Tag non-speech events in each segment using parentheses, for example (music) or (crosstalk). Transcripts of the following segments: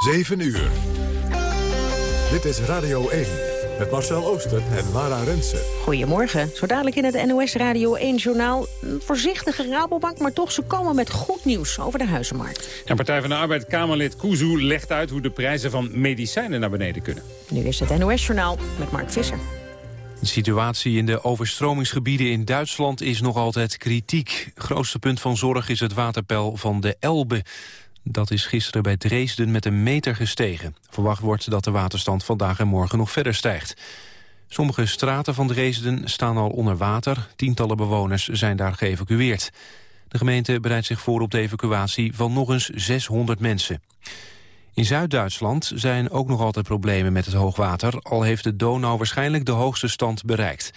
7 uur. Dit is Radio 1 met Marcel Ooster en Lara Rensen. Goedemorgen. Zo dadelijk in het NOS Radio 1-journaal. Een voorzichtige Rabobank, maar toch ze komen met goed nieuws over de huizenmarkt. En Partij van de Arbeid Kamerlid Kuzu legt uit hoe de prijzen van medicijnen naar beneden kunnen. Nu is het NOS-journaal met Mark Visser. De situatie in de overstromingsgebieden in Duitsland is nog altijd kritiek. Grootste punt van zorg is het waterpeil van de Elbe. Dat is gisteren bij Dresden met een meter gestegen. Verwacht wordt dat de waterstand vandaag en morgen nog verder stijgt. Sommige straten van Dresden staan al onder water. Tientallen bewoners zijn daar geëvacueerd. De gemeente bereidt zich voor op de evacuatie van nog eens 600 mensen. In Zuid-Duitsland zijn ook nog altijd problemen met het hoogwater... al heeft de Donau waarschijnlijk de hoogste stand bereikt.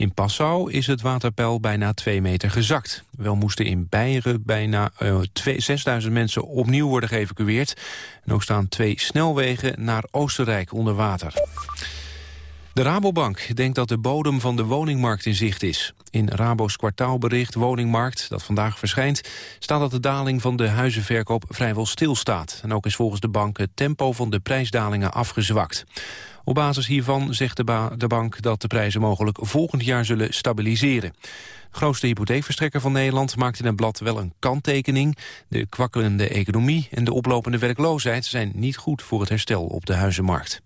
In Passau is het waterpeil bijna 2 meter gezakt. Wel moesten in Beieren bijna uh, 6000 mensen opnieuw worden geëvacueerd. En ook staan twee snelwegen naar Oostenrijk onder water. De Rabobank denkt dat de bodem van de woningmarkt in zicht is. In Rabo's kwartaalbericht Woningmarkt, dat vandaag verschijnt... staat dat de daling van de huizenverkoop vrijwel stilstaat. En ook is volgens de bank het tempo van de prijsdalingen afgezwakt. Op basis hiervan zegt de, de bank dat de prijzen mogelijk volgend jaar zullen stabiliseren. De grootste hypotheekverstrekker van Nederland maakt in het blad wel een kanttekening. De kwakkelende economie en de oplopende werkloosheid zijn niet goed voor het herstel op de huizenmarkt.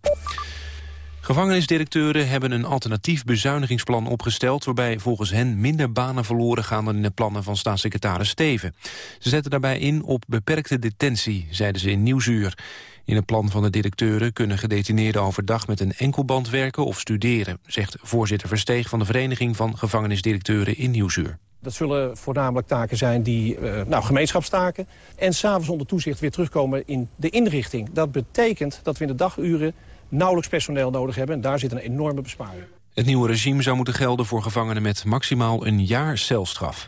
Gevangenisdirecteuren hebben een alternatief bezuinigingsplan opgesteld... waarbij volgens hen minder banen verloren gaan dan in de plannen van staatssecretaris Steven. Ze zetten daarbij in op beperkte detentie, zeiden ze in Nieuwsuur. In het plan van de directeuren kunnen gedetineerden overdag met een enkelband werken of studeren, zegt voorzitter Versteeg van de Vereniging van Gevangenisdirecteuren in Nieuwsuur. Dat zullen voornamelijk taken zijn die, uh, nou, gemeenschapstaken. En s'avonds onder toezicht weer terugkomen in de inrichting. Dat betekent dat we in de daguren nauwelijks personeel nodig hebben. En daar zit een enorme besparing. Het nieuwe regime zou moeten gelden voor gevangenen met maximaal een jaar celstraf.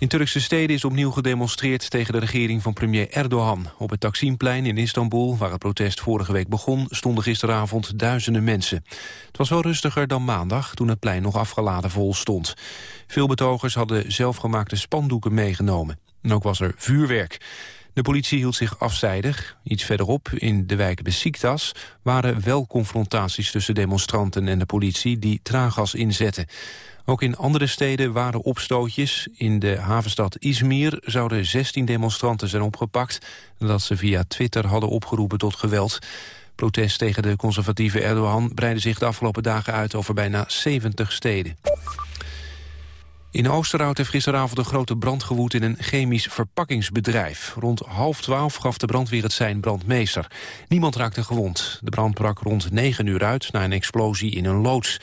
In Turkse steden is opnieuw gedemonstreerd tegen de regering van premier Erdogan. Op het Taksimplein in Istanbul, waar het protest vorige week begon, stonden gisteravond duizenden mensen. Het was wel rustiger dan maandag, toen het plein nog afgeladen vol stond. Veel betogers hadden zelfgemaakte spandoeken meegenomen. En ook was er vuurwerk. De politie hield zich afzijdig. Iets verderop, in de wijk Besiktas, waren wel confrontaties tussen demonstranten en de politie die traangas inzetten. Ook in andere steden waren opstootjes. In de havenstad Izmir zouden 16 demonstranten zijn opgepakt... nadat ze via Twitter hadden opgeroepen tot geweld. Protest tegen de conservatieve Erdogan breidde zich de afgelopen dagen uit over bijna 70 steden. In Oosterhout heeft gisteravond een grote brand gewoed in een chemisch verpakkingsbedrijf. Rond half twaalf gaf de brandweer het zijn brandmeester. Niemand raakte gewond. De brand brak rond negen uur uit na een explosie in een loods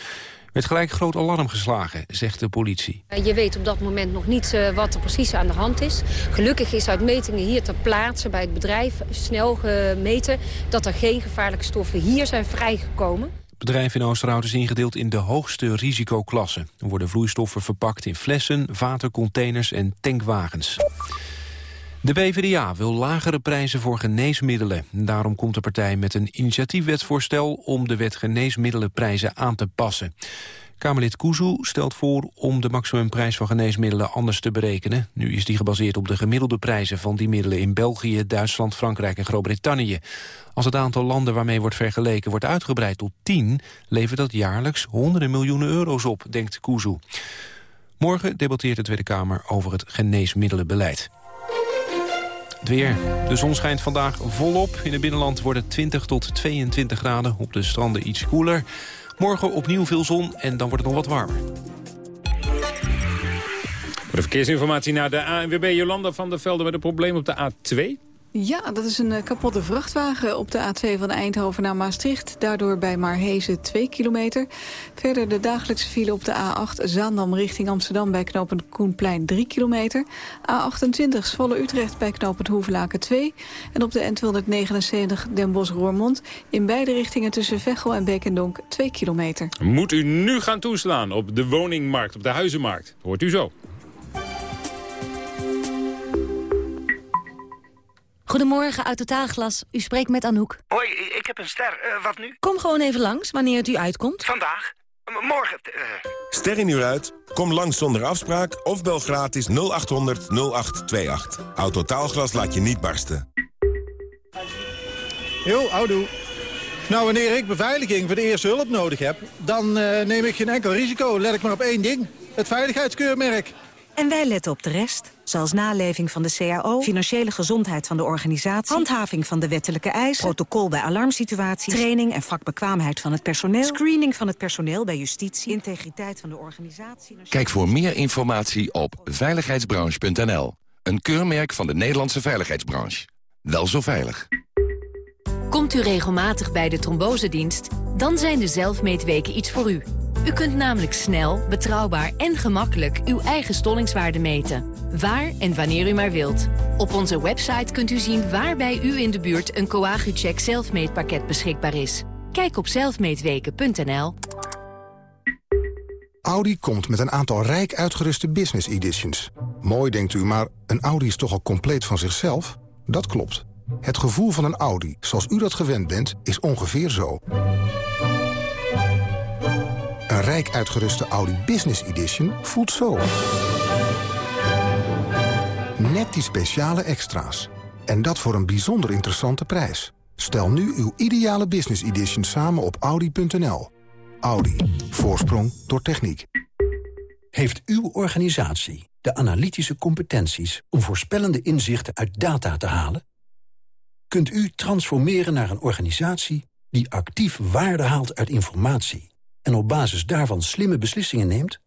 werd gelijk groot alarm geslagen, zegt de politie. Je weet op dat moment nog niet uh, wat er precies aan de hand is. Gelukkig is uit metingen hier ter plaatse bij het bedrijf snel gemeten... dat er geen gevaarlijke stoffen hier zijn vrijgekomen. Het bedrijf in Oosterhout is ingedeeld in de hoogste risicoklasse. Er worden vloeistoffen verpakt in flessen, watercontainers en tankwagens. De PvdA wil lagere prijzen voor geneesmiddelen. Daarom komt de partij met een initiatiefwetsvoorstel... om de wet geneesmiddelenprijzen aan te passen. Kamerlid Kuzu stelt voor om de maximumprijs van geneesmiddelen anders te berekenen. Nu is die gebaseerd op de gemiddelde prijzen van die middelen in België, Duitsland, Frankrijk en Groot-Brittannië. Als het aantal landen waarmee wordt vergeleken wordt uitgebreid tot 10, levert dat jaarlijks honderden miljoenen euro's op, denkt Kuzu. Morgen debatteert de Tweede Kamer over het geneesmiddelenbeleid. Het weer. De zon schijnt vandaag volop. In het binnenland wordt het 20 tot 22 graden. Op de stranden iets koeler. Morgen opnieuw veel zon en dan wordt het nog wat warmer. Voor de verkeersinformatie naar de ANWB Jolanda van der Velde... met een probleem op de A2. Ja, dat is een eh, kapotte vrachtwagen op de A2 van Eindhoven naar Maastricht. Daardoor bij Marhezen 2 kilometer. Verder de dagelijkse file op de A8 Zaandam richting Amsterdam... bij knooppunt Koenplein 3 kilometer. A28 Zwolle Utrecht bij knooppunt Hoevelaken 2. En op de N279 Den Bosch-Roermond... in beide richtingen tussen Veghel en Beekendonk 2 kilometer. Moet u nu gaan toeslaan op de woningmarkt, op de huizenmarkt? Hoort u zo. Goedemorgen, uit Totaalglas. U spreekt met Anouk. Hoi, ik heb een ster. Uh, wat nu? Kom gewoon even langs, wanneer het u uitkomt. Vandaag? M morgen? Uh... Ster in uur uit? Kom langs zonder afspraak of bel gratis 0800 0828. Autotaalglas laat je niet barsten. Jo, houdoe. Nou, wanneer ik beveiliging voor de eerste hulp nodig heb... dan eh, neem ik geen enkel risico. Let ik maar op één ding. Het veiligheidskeurmerk. En wij letten op de rest, zoals naleving van de CAO... financiële gezondheid van de organisatie... handhaving van de wettelijke eisen... protocol bij alarmsituaties... training en vakbekwaamheid van het personeel... screening van het personeel bij justitie... integriteit van de organisatie... Kijk voor meer informatie op veiligheidsbranche.nl. Een keurmerk van de Nederlandse veiligheidsbranche. Wel zo veilig. Komt u regelmatig bij de trombosedienst? Dan zijn de zelfmeetweken iets voor u. U kunt namelijk snel, betrouwbaar en gemakkelijk uw eigen stollingswaarde meten. Waar en wanneer u maar wilt. Op onze website kunt u zien waar bij u in de buurt een Coagucheck zelfmeetpakket beschikbaar is. Kijk op zelfmeetweken.nl. Audi komt met een aantal rijk uitgeruste business editions. Mooi denkt u, maar een Audi is toch al compleet van zichzelf? Dat klopt. Het gevoel van een Audi, zoals u dat gewend bent, is ongeveer zo. Een rijk uitgeruste Audi Business Edition voelt zo. Net die speciale extra's. En dat voor een bijzonder interessante prijs. Stel nu uw ideale Business Edition samen op Audi.nl. Audi. Voorsprong door techniek. Heeft uw organisatie de analytische competenties... om voorspellende inzichten uit data te halen? Kunt u transformeren naar een organisatie... die actief waarde haalt uit informatie en op basis daarvan slimme beslissingen neemt?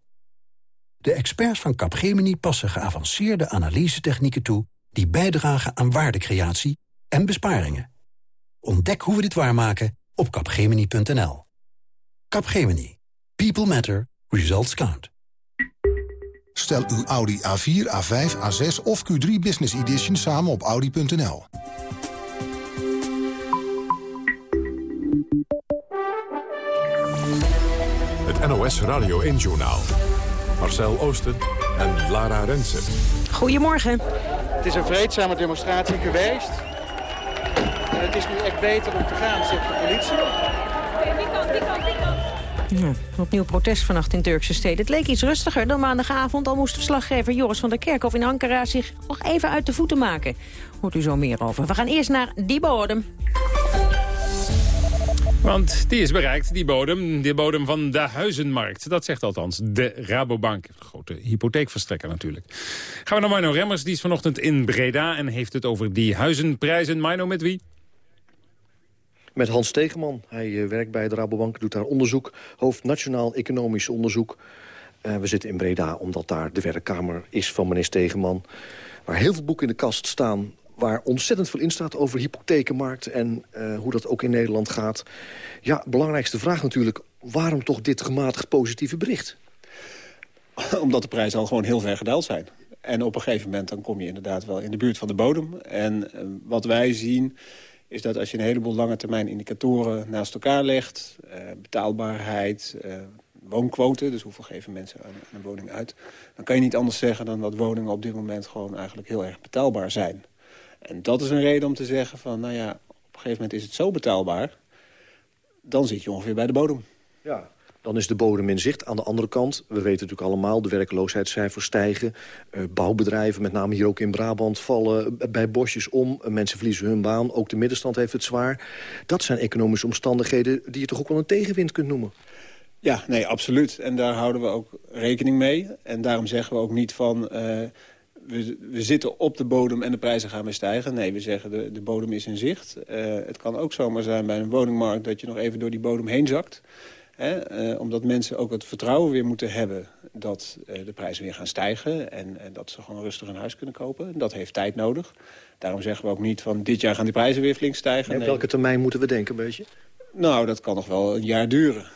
De experts van Capgemini passen geavanceerde analysetechnieken toe... die bijdragen aan waardecreatie en besparingen. Ontdek hoe we dit waarmaken op capgemini.nl. Capgemini. People matter. Results count. Stel uw Audi A4, A5, A6 of Q3 Business Edition samen op audi.nl. Het NOS Radio 1-journaal. Marcel Oosten en Lara Rensen. Goedemorgen. Het is een vreedzame demonstratie geweest. En het is nu echt beter om te gaan, zegt de politie. Ja, opnieuw protest vannacht in Turkse steden. Het leek iets rustiger dan maandagavond. Al moest verslaggever Joris van der Kerkhof in Ankara zich nog even uit de voeten maken. Hoort u zo meer over. We gaan eerst naar die bodem. Want die is bereikt, die bodem. De bodem van de huizenmarkt. Dat zegt althans de Rabobank. Grote hypotheekverstrekker natuurlijk. Gaan we naar Mino Remmers. Die is vanochtend in Breda en heeft het over die huizenprijzen. Mino, met wie? Met Hans Stegeman. Hij eh, werkt bij de Rabobank, doet daar onderzoek. Hoofd Nationaal Economisch Onderzoek. Uh, we zitten in Breda omdat daar de werkkamer is van meneer Stegeman. Waar heel veel boeken in de kast staan waar ontzettend veel in staat over hypothekenmarkt... en uh, hoe dat ook in Nederland gaat. Ja, belangrijkste vraag natuurlijk... waarom toch dit gematigd positieve bericht? (laughs) Omdat de prijzen al gewoon heel ver gedaald zijn. En op een gegeven moment dan kom je inderdaad wel in de buurt van de bodem. En uh, wat wij zien is dat als je een heleboel lange termijn indicatoren naast elkaar legt... Uh, betaalbaarheid, woonquote, dus hoeveel geven mensen aan een woning uit... dan kan je niet anders zeggen dan dat woningen op dit moment gewoon eigenlijk heel erg betaalbaar zijn. En dat is een reden om te zeggen van, nou ja, op een gegeven moment is het zo betaalbaar... dan zit je ongeveer bij de bodem. Ja, dan is de bodem in zicht. Aan de andere kant, we weten natuurlijk allemaal... de werkloosheidscijfers stijgen. Uh, bouwbedrijven, met name hier ook in Brabant, vallen bij bosjes om. Uh, mensen verliezen hun baan. Ook de middenstand heeft het zwaar. Dat zijn economische omstandigheden die je toch ook wel een tegenwind kunt noemen. Ja, nee, absoluut. En daar houden we ook rekening mee. En daarom zeggen we ook niet van... Uh, we, we, zitten op de bodem en de prijzen gaan weer stijgen. Nee, we zeggen de, de bodem is in zicht. Uh, het kan ook zomaar zijn bij een woningmarkt dat je nog even door die bodem heen zakt. Hè? Uh, omdat mensen ook het vertrouwen weer moeten hebben dat uh, de prijzen weer gaan stijgen. En, en, dat ze gewoon rustig een huis kunnen kopen. Dat heeft tijd nodig. Daarom zeggen we ook niet van dit jaar gaan die prijzen weer flink stijgen. En op welke termijn moeten we denken een beetje? Nou, dat kan nog wel een jaar duren.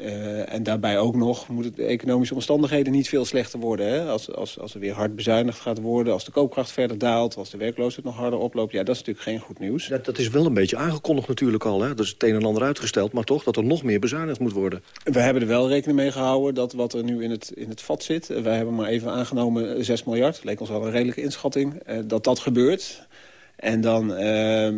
Uh, en daarbij ook nog moeten de economische omstandigheden niet veel slechter worden. Hè? Als, als, als er weer hard bezuinigd gaat worden, als de koopkracht verder daalt... als de werkloosheid nog harder oploopt, ja, dat is natuurlijk geen goed nieuws. Ja, dat is wel een beetje aangekondigd natuurlijk al. Hè? Dat is het een en ander uitgesteld, maar toch dat er nog meer bezuinigd moet worden. We hebben er wel rekening mee gehouden dat wat er nu in het, in het vat zit... wij hebben maar even aangenomen 6 miljard, leek ons wel een redelijke inschatting... Uh, dat dat gebeurt. En dan, uh,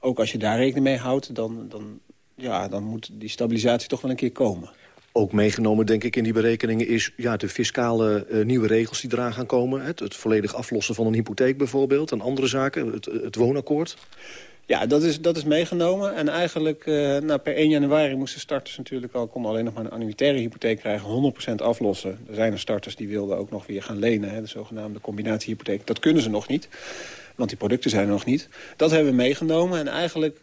ook als je daar rekening mee houdt, dan... dan ja, dan moet die stabilisatie toch wel een keer komen. Ook meegenomen, denk ik, in die berekeningen is ja, de fiscale uh, nieuwe regels die eraan gaan komen. Het, het, volledig aflossen van een hypotheek bijvoorbeeld en andere zaken, het, het woonakkoord. Ja, dat is, dat is meegenomen. En eigenlijk uh, nou, per 1 januari moesten starters natuurlijk al... konden alleen nog maar een annuitaire hypotheek krijgen, 100% aflossen. Er zijn er starters die wilden ook nog weer gaan lenen, hè, de zogenaamde combinatiehypotheek. Dat kunnen ze nog niet, want die producten zijn er nog niet. Dat hebben we meegenomen en eigenlijk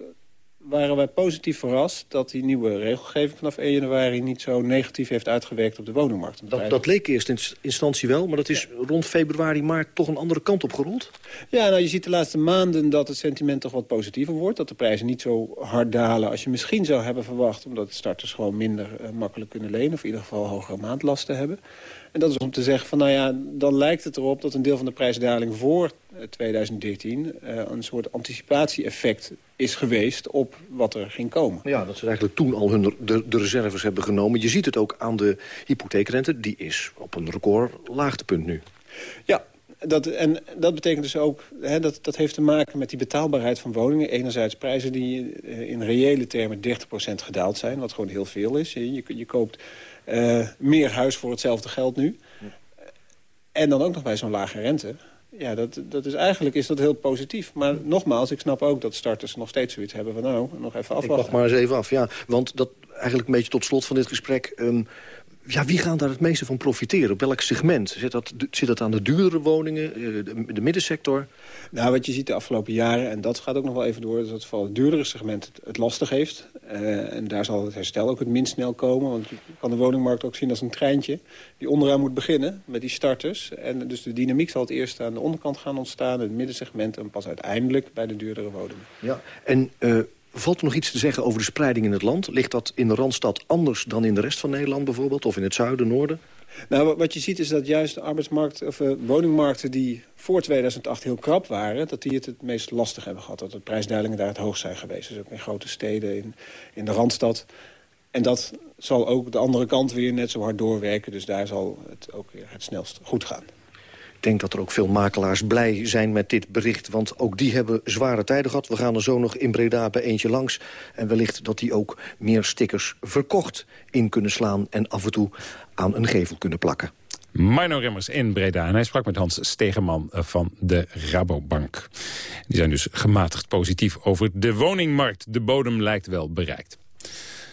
waren wij positief verrast dat die nieuwe regelgeving vanaf 1 januari niet zo negatief heeft uitgewerkt op de woningmarkt. Dat, dat leek eerst in instantie wel, maar dat is rond februari, maart toch een andere kant op gerold? Ja, nou je ziet de laatste maanden dat het sentiment toch wat positiever wordt. Dat de prijzen niet zo hard dalen als je misschien zou hebben verwacht. Omdat starters gewoon minder uh, makkelijk kunnen lenen of in ieder geval hogere maandlasten hebben. En dat is om te zeggen van, nou ja, dan lijkt het erop dat een deel van de prijsdaling voor 2013 uh, een soort anticipatie-effect is geweest op wat er ging komen. Ja, dat ze eigenlijk toen al hun de, de reserves hebben genomen. Je ziet het ook aan de hypotheekrente. Die is op een record laagtepunt nu. Ja, dat, en dat betekent dus ook, hè, dat, dat heeft te maken met die betaalbaarheid van woningen. Enerzijds prijzen die eh, in reële termen 30% gedaald zijn, wat gewoon heel veel is. Je, je koopt uh, meer huis voor hetzelfde geld nu. En dan ook nog bij zo'n lage rente. Ja, dat, dat is, eigenlijk is dat heel positief. Maar nogmaals, ik snap ook dat starters nog steeds zoiets hebben van... nou, nog even afwachten. Ik wacht maar eens even af, ja. Want dat eigenlijk een beetje tot slot van dit gesprek... Um, ja, wie gaan daar het meeste van profiteren? Op welk segment? Zit dat, zit dat aan de duurdere woningen, eh, de, de, middensector? Nou, wat je ziet de afgelopen jaren, en dat gaat ook nog wel even door... is dat vooral het duurdere segment het, het lastig heeft. Uh, en daar zal het herstel ook het minst snel komen. Want je kan de woningmarkt ook zien als een treintje... die onderaan moet beginnen met die starters. En dus de dynamiek zal het eerst aan de onderkant gaan ontstaan... het middensegment en pas uiteindelijk bij de duurdere woningen. Ja, en... Uh, Valt er nog iets te zeggen over de spreiding in het land? Ligt dat in de Randstad anders dan in de rest van Nederland bijvoorbeeld? Of in het zuiden, noorden? Nou, wat je ziet is dat juist de arbeidsmarkt, of, uh, woningmarkten die voor 2008 heel krap waren... dat die het het meest lastig hebben gehad. Dat de prijsdalingen daar het hoogst zijn geweest. Dus ook in grote steden, in, in de Randstad. En dat zal ook de andere kant weer net zo hard doorwerken. Dus daar zal het ook weer het snelst goed gaan denk dat er ook veel makelaars blij zijn met dit bericht. Want ook die hebben zware tijden gehad. We gaan er zo nog in Breda bij eentje langs. En wellicht dat die ook meer stickers verkocht in kunnen slaan... en af en toe aan een gevel kunnen plakken. Mino Remmers in Breda. En hij sprak met Hans Stegeman van de Rabobank. Die zijn dus gematigd positief over de woningmarkt. De bodem lijkt wel bereikt.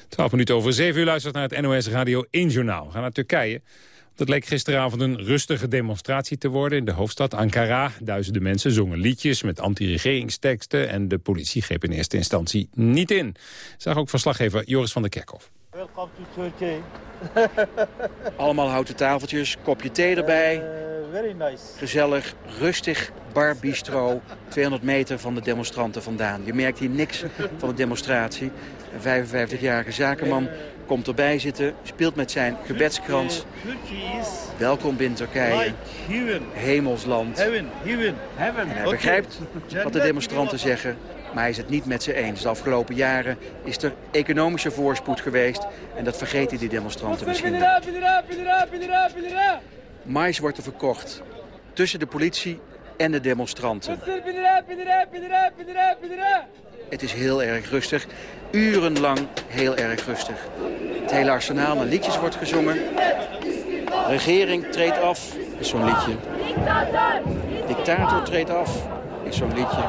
12 minuten over 7 uur luistert naar het NOS Radio 1 Journaal. We gaan naar Turkije. Dat leek gisteravond een rustige demonstratie te worden in de hoofdstad Ankara. Duizenden mensen zongen liedjes met anti-regeringsteksten... en de politie greep in eerste instantie niet in. Zag ook verslaggever Joris van der Kerkhof. Welkom to Turkey. (laughs) Allemaal houten tafeltjes, kopje thee erbij. Uh, very nice. Gezellig, rustig, bar bistro, 200 meter van de demonstranten vandaan. Je merkt hier niks van de demonstratie. Een 55-jarige zakenman komt erbij zitten, speelt met zijn gebedskrans. Welkom binnen Turkije. Hemelsland. En hij begrijpt wat de demonstranten zeggen, maar hij is het niet met ze eens. De afgelopen jaren is er economische voorspoed geweest en dat vergeten die demonstranten misschien niet. Mais wordt er verkocht tussen de politie en de demonstranten. Het is heel erg rustig. Urenlang heel erg rustig. Het hele arsenaal aan liedjes wordt gezongen. Regering treedt af, is zo'n liedje. Dictator treedt af, is zo'n liedje.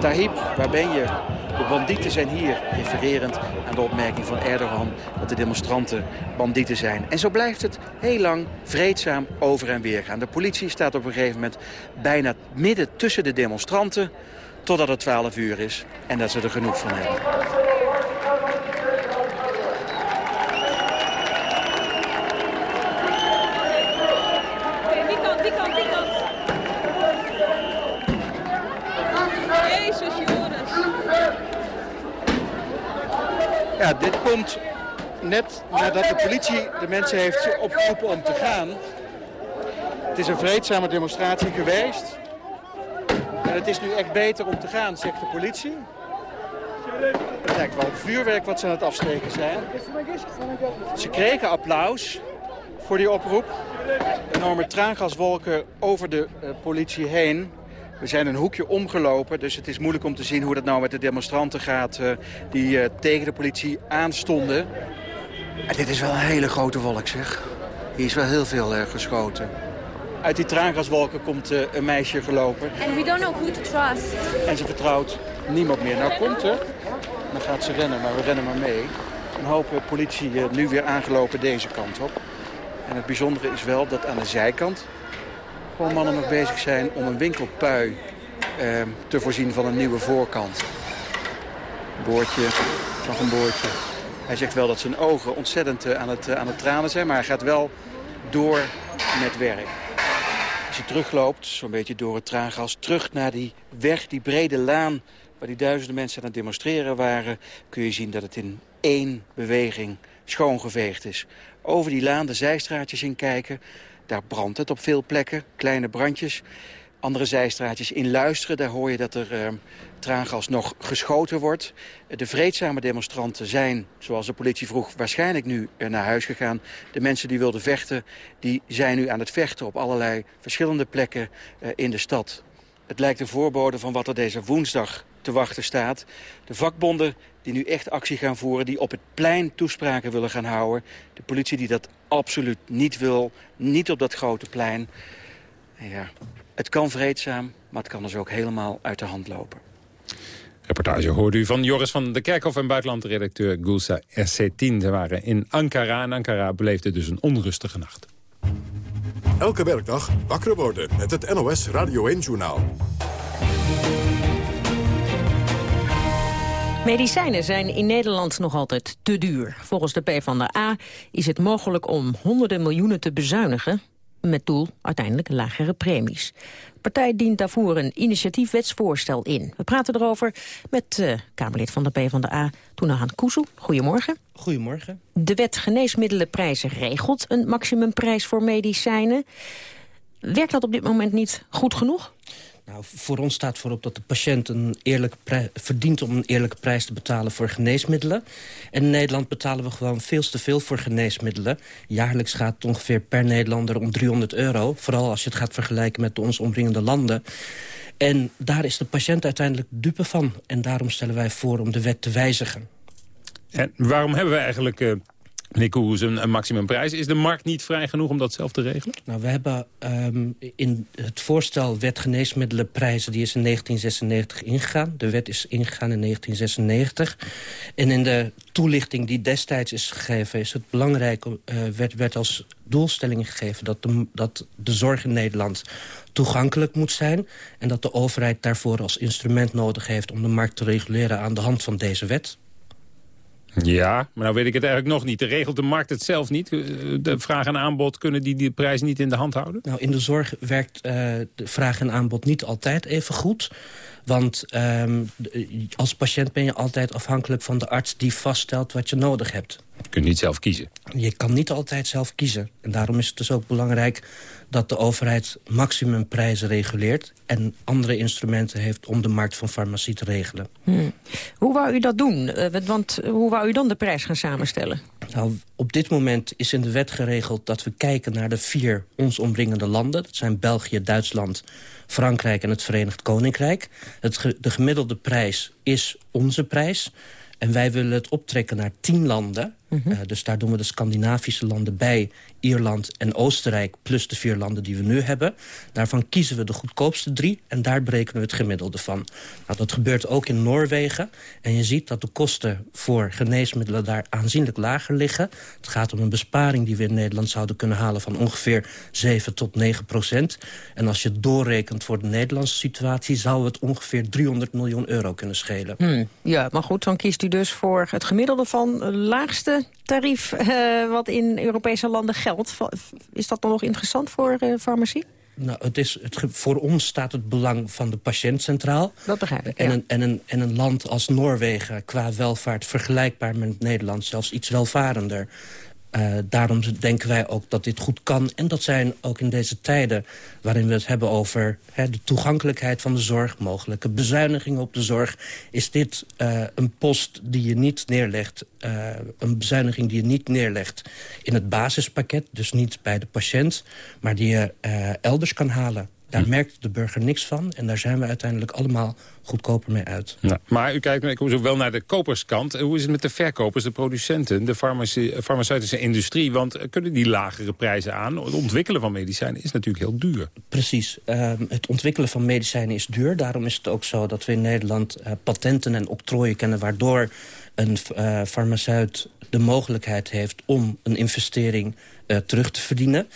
Tahib, waar ben je? De bandieten zijn hier, refererend aan de opmerking van Erdogan... dat de demonstranten bandieten zijn. En zo blijft het heel lang vreedzaam over en weer gaan. De politie staat op een gegeven moment bijna midden tussen de demonstranten... totdat het 12 uur is en dat ze er genoeg van hebben. Ja, dit komt net nadat de politie de mensen heeft opgeroepen om te gaan. Het is een vreedzame demonstratie geweest. En het is nu echt beter om te gaan, zegt de politie. Het lijkt wel vuurwerk wat ze aan het afsteken zijn. Ze kregen applaus voor die oproep. Enorme traangaswolken over de uh, politie heen. We zijn een hoekje omgelopen, dus het is moeilijk om te zien hoe dat nou met de demonstranten gaat... Uh, die uh, tegen de politie aanstonden. En dit is wel een hele grote wolk, zeg. Hier is wel heel veel geschoten. Uit die traangaswolken komt uh, een meisje gelopen. And we don't know who to trust. En ze vertrouwt niemand meer. Nou komt er, dan gaat ze rennen, maar we rennen maar mee. Een hoop politie uh, nu weer aangelopen deze kant op. En het bijzondere is wel dat aan de zijkant gewoon mannen nog bezig zijn om een winkelpui uh, te voorzien van een nieuwe voorkant. Boordje, nog een boordje. Hij zegt wel dat zijn ogen ontzettend aan, het, aan het tranen zijn, maar hij gaat wel door met werk. Als je terugloopt, zo'n beetje door het traangas, terug naar die weg, die brede laan... waar die duizenden mensen aan het demonstreren waren... kun je zien dat het in één beweging schoongeveegd is. Over die laan de zijstraatjes in kijken. Daar brandt het op veel plekken, kleine brandjes. Andere zijstraatjes in luisteren, daar hoor je dat er uh, traangas nog geschoten wordt. De vreedzame demonstranten zijn, zoals de politie vroeg, waarschijnlijk nu naar huis gegaan. De mensen die wilden vechten, die zijn nu aan het vechten op allerlei verschillende plekken uh, in de stad. Het lijkt een voorbode van wat er deze woensdag te wachten staat. De vakbonden die nu echt actie gaan voeren, die op het plein toespraken willen gaan houden. De politie die dat absoluut niet wil, niet op dat grote plein. Ja, het kan vreedzaam, maar het kan dus ook helemaal uit de hand lopen. Reportage hoorde u van Joris van de Kerkhof en buitenlandredacteur Gulsa SC10. Ze waren in Ankara en Ankara beleefde dus een onrustige nacht. Elke werkdag wakker worden met het NOS Radio 1-journaal. Medicijnen zijn in Nederland nog altijd te duur. Volgens de PvdA is het mogelijk om honderden miljoenen te bezuinigen... met doel uiteindelijk lagere premies. De partij dient daarvoor een initiatiefwetsvoorstel in. We praten erover met uh, Kamerlid van de PvdA, Toenahan Kuzu. Goedemorgen. Goedemorgen. De wet geneesmiddelenprijzen regelt een maximumprijs voor medicijnen. Werkt dat op dit moment niet goed genoeg? Nou, voor ons staat voorop dat de patiënt een eerlijke verdient om een eerlijke prijs te betalen voor geneesmiddelen. En in Nederland betalen we gewoon veel te veel voor geneesmiddelen. Jaarlijks gaat het ongeveer per Nederlander om 300 euro. Vooral als je het gaat vergelijken met de ons omringende landen. En daar is de patiënt uiteindelijk dupe van. En daarom stellen wij voor om de wet te wijzigen. En waarom hebben we eigenlijk... Uh Meneer Koers, een, een maximumprijs. Is de markt niet vrij genoeg om dat zelf te regelen? Nou, we hebben um, in het voorstel wet geneesmiddelenprijzen... die is in 1996 ingegaan. De wet is ingegaan in 1996. En in de toelichting die destijds is gegeven... is het belangrijk, uh, werd, werd als doelstelling gegeven... Dat de, dat de zorg in Nederland toegankelijk moet zijn... en dat de overheid daarvoor als instrument nodig heeft... om de markt te reguleren aan de hand van deze wet. Ja, maar nou weet ik het eigenlijk nog niet. De regelt de markt het zelf niet? De vraag en aanbod kunnen die de prijs niet in de hand houden? Nou, in de zorg werkt uh, de vraag en aanbod niet altijd even goed. Want um, als patiënt ben je altijd afhankelijk van de arts die vaststelt wat je nodig hebt. Je kunt niet zelf kiezen. Je kan niet altijd zelf kiezen. En daarom is het dus ook belangrijk dat de overheid maximumprijzen reguleert... en andere instrumenten heeft om de markt van farmacie te regelen. Hmm. Hoe wou u dat doen? Uh, want hoe wou u dan de prijs gaan samenstellen? Nou, op dit moment is in de wet geregeld dat we kijken naar de vier ons omringende landen. Dat zijn België, Duitsland, Frankrijk en het Verenigd Koninkrijk. Het ge de gemiddelde prijs is onze prijs. En wij willen het optrekken naar tien landen. Mm -hmm. uh, dus daar doen we de Scandinavische landen bij. Ierland en Oostenrijk, plus de vier landen die we nu hebben. Daarvan kiezen we de goedkoopste drie en daar berekenen we het gemiddelde van. Nou, dat gebeurt ook in Noorwegen. En je ziet dat de kosten voor geneesmiddelen daar aanzienlijk lager liggen. Het gaat om een besparing die we in Nederland zouden kunnen halen... van ongeveer 7 tot 9 procent. En als je het doorrekent voor de Nederlandse situatie... zou het ongeveer 300 miljoen euro kunnen schelen. Hmm, ja, maar goed, dan kiest u dus voor het gemiddelde van laagste tarief... Uh, wat in Europese landen geldt. Is dat dan nog interessant voor uh, farmacie? Nou, het is, het, voor ons staat het belang van de patiënt centraal. Dat begrijp ik, en, ja. een, en, een, en een land als Noorwegen qua welvaart vergelijkbaar met Nederland... zelfs iets welvarender. Uh, daarom denken wij ook dat dit goed kan. En dat zijn ook in deze tijden waarin we het hebben over de toegankelijkheid van de zorg... mogelijke bezuinigingen op de zorg... is dit uh, een post die je niet neerlegt, uh, een bezuiniging die je niet neerlegt... in het basispakket, dus niet bij de patiënt... maar die je elders kan halen. Daar hm. merkt de burger niks van en daar zijn we uiteindelijk allemaal goedkoper mee uit. Nou, maar u kijkt ik zo wel naar de koperskant. Hoe is het met de verkopers, de producenten, de farmaceutische industrie? Want eh, kunnen die lagere prijzen aan? Het ontwikkelen van medicijnen is natuurlijk heel duur. Precies. Ehm, het ontwikkelen van medicijnen is duur. Daarom is het ook zo dat we in Nederland uh, patenten en octrooien kennen... waardoor een uh, farmaceut de mogelijkheid heeft om een investering uh, terug te verdienen.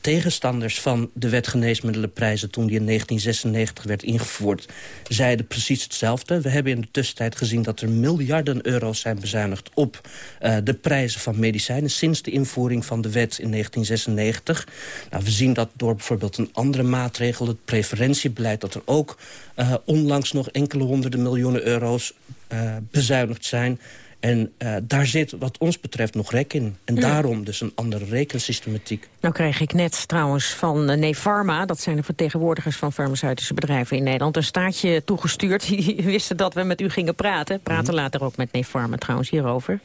Tegenstanders van de wet geneesmiddelenprijzen... toen die in 1996 werd ingevoerd, zeiden precies hetzelfde. We hebben in de tussentijd gezien dat er miljarden euro's zijn bezuinigd... op uh, de prijzen van medicijnen sinds de invoering van de wet in 1996. Nou, we zien dat door bijvoorbeeld een andere maatregel... het preferentiebeleid, dat er ook uh, onlangs nog enkele honderden miljoenen euro's uh, bezuinigd zijn... En uh, daar zit wat ons betreft nog rek in. En ja. daarom dus een andere rekensystematiek. Nou kreeg ik net trouwens van uh, Nefarma... dat zijn de vertegenwoordigers van farmaceutische bedrijven in Nederland... een staartje toegestuurd. (laughs) Die wisten dat we met u gingen praten. Praten mm -hmm. later ook met Nefarma trouwens hierover.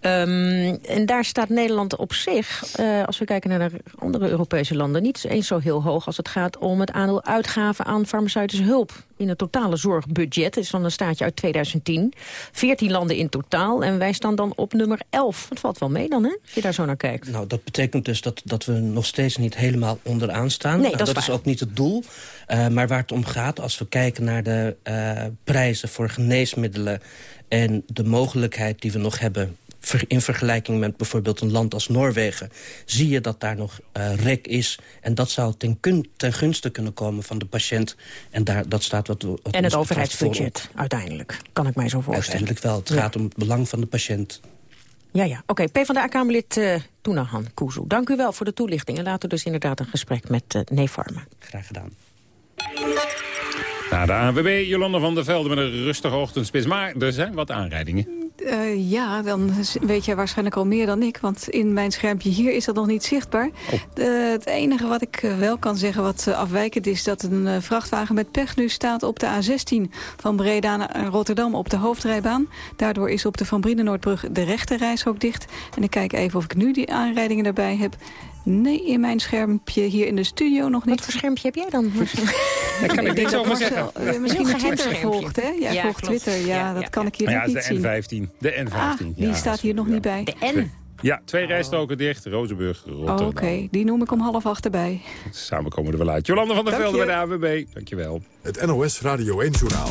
Um, en daar staat Nederland op zich, uh, als we kijken naar de andere Europese landen... niet eens zo heel hoog als het gaat om het aandeel uitgaven aan farmaceutische hulp. In het totale zorgbudget, dat is van een staatje uit 2010. 14 landen in totaal en wij staan dan op nummer 11. Het valt wel mee dan, hè, als je daar zo naar kijkt. Nou, dat betekent dus dat, dat we nog steeds niet helemaal onderaan staan. Nee, nou, dat, dat is, is ook niet het doel. Uh, maar waar het om gaat, als we kijken naar de uh, prijzen voor geneesmiddelen... en de mogelijkheid die we nog hebben in vergelijking met bijvoorbeeld een land als Noorwegen... zie je dat daar nog uh, rek is. En dat zou ten, kun, ten gunste kunnen komen van de patiënt. En daar, dat staat wat, wat En het overheidsbudget, uiteindelijk, kan ik mij zo voorstellen. Uiteindelijk wel. Het ja. gaat om het belang van de patiënt. Ja, ja. Oké, okay. PvdA-Kamerlid uh, Toenahan Kuzu. Dank u wel voor de toelichting. En later dus inderdaad een gesprek met uh, Nefarma. Graag gedaan. Nou, de ANWB, Jolanda van der Velde met een rustige ochtendspits. Maar er zijn wat aanrijdingen. Uh, ja, dan weet jij waarschijnlijk al meer dan ik. Want in mijn schermpje hier is dat nog niet zichtbaar. Oh. Het enige wat ik wel kan zeggen wat afwijkend is... dat een vrachtwagen met pech nu staat op de A16 van Breda naar Rotterdam op de hoofdrijbaan. Daardoor is op de Van Brienenoordbrug de rechte reishok dicht. En ik kijk even of ik nu die aanrijdingen erbij heb. Nee, in mijn schermpje hier in de studio nog niet. Wat voor schermpje heb jij dan? Daar kan ik niks over zeggen. Uh, misschien een Twitter volgt, hè? Jij ja, volgt klopt. Twitter, ja, ja dat ja, kan ik hier ja, nog niet zien. de N15. De N15. Ah, die staat hier nog niet bij. De N? Ja, twee rijstroken dicht. Rozenburg, Rotterdam. Oh, Oké, okay. die noem ik om half acht erbij. Samen komen we er wel uit. Jolanda van der Velde bij de AWB. Dankjewel. Het NOS Radio 1 Journaal.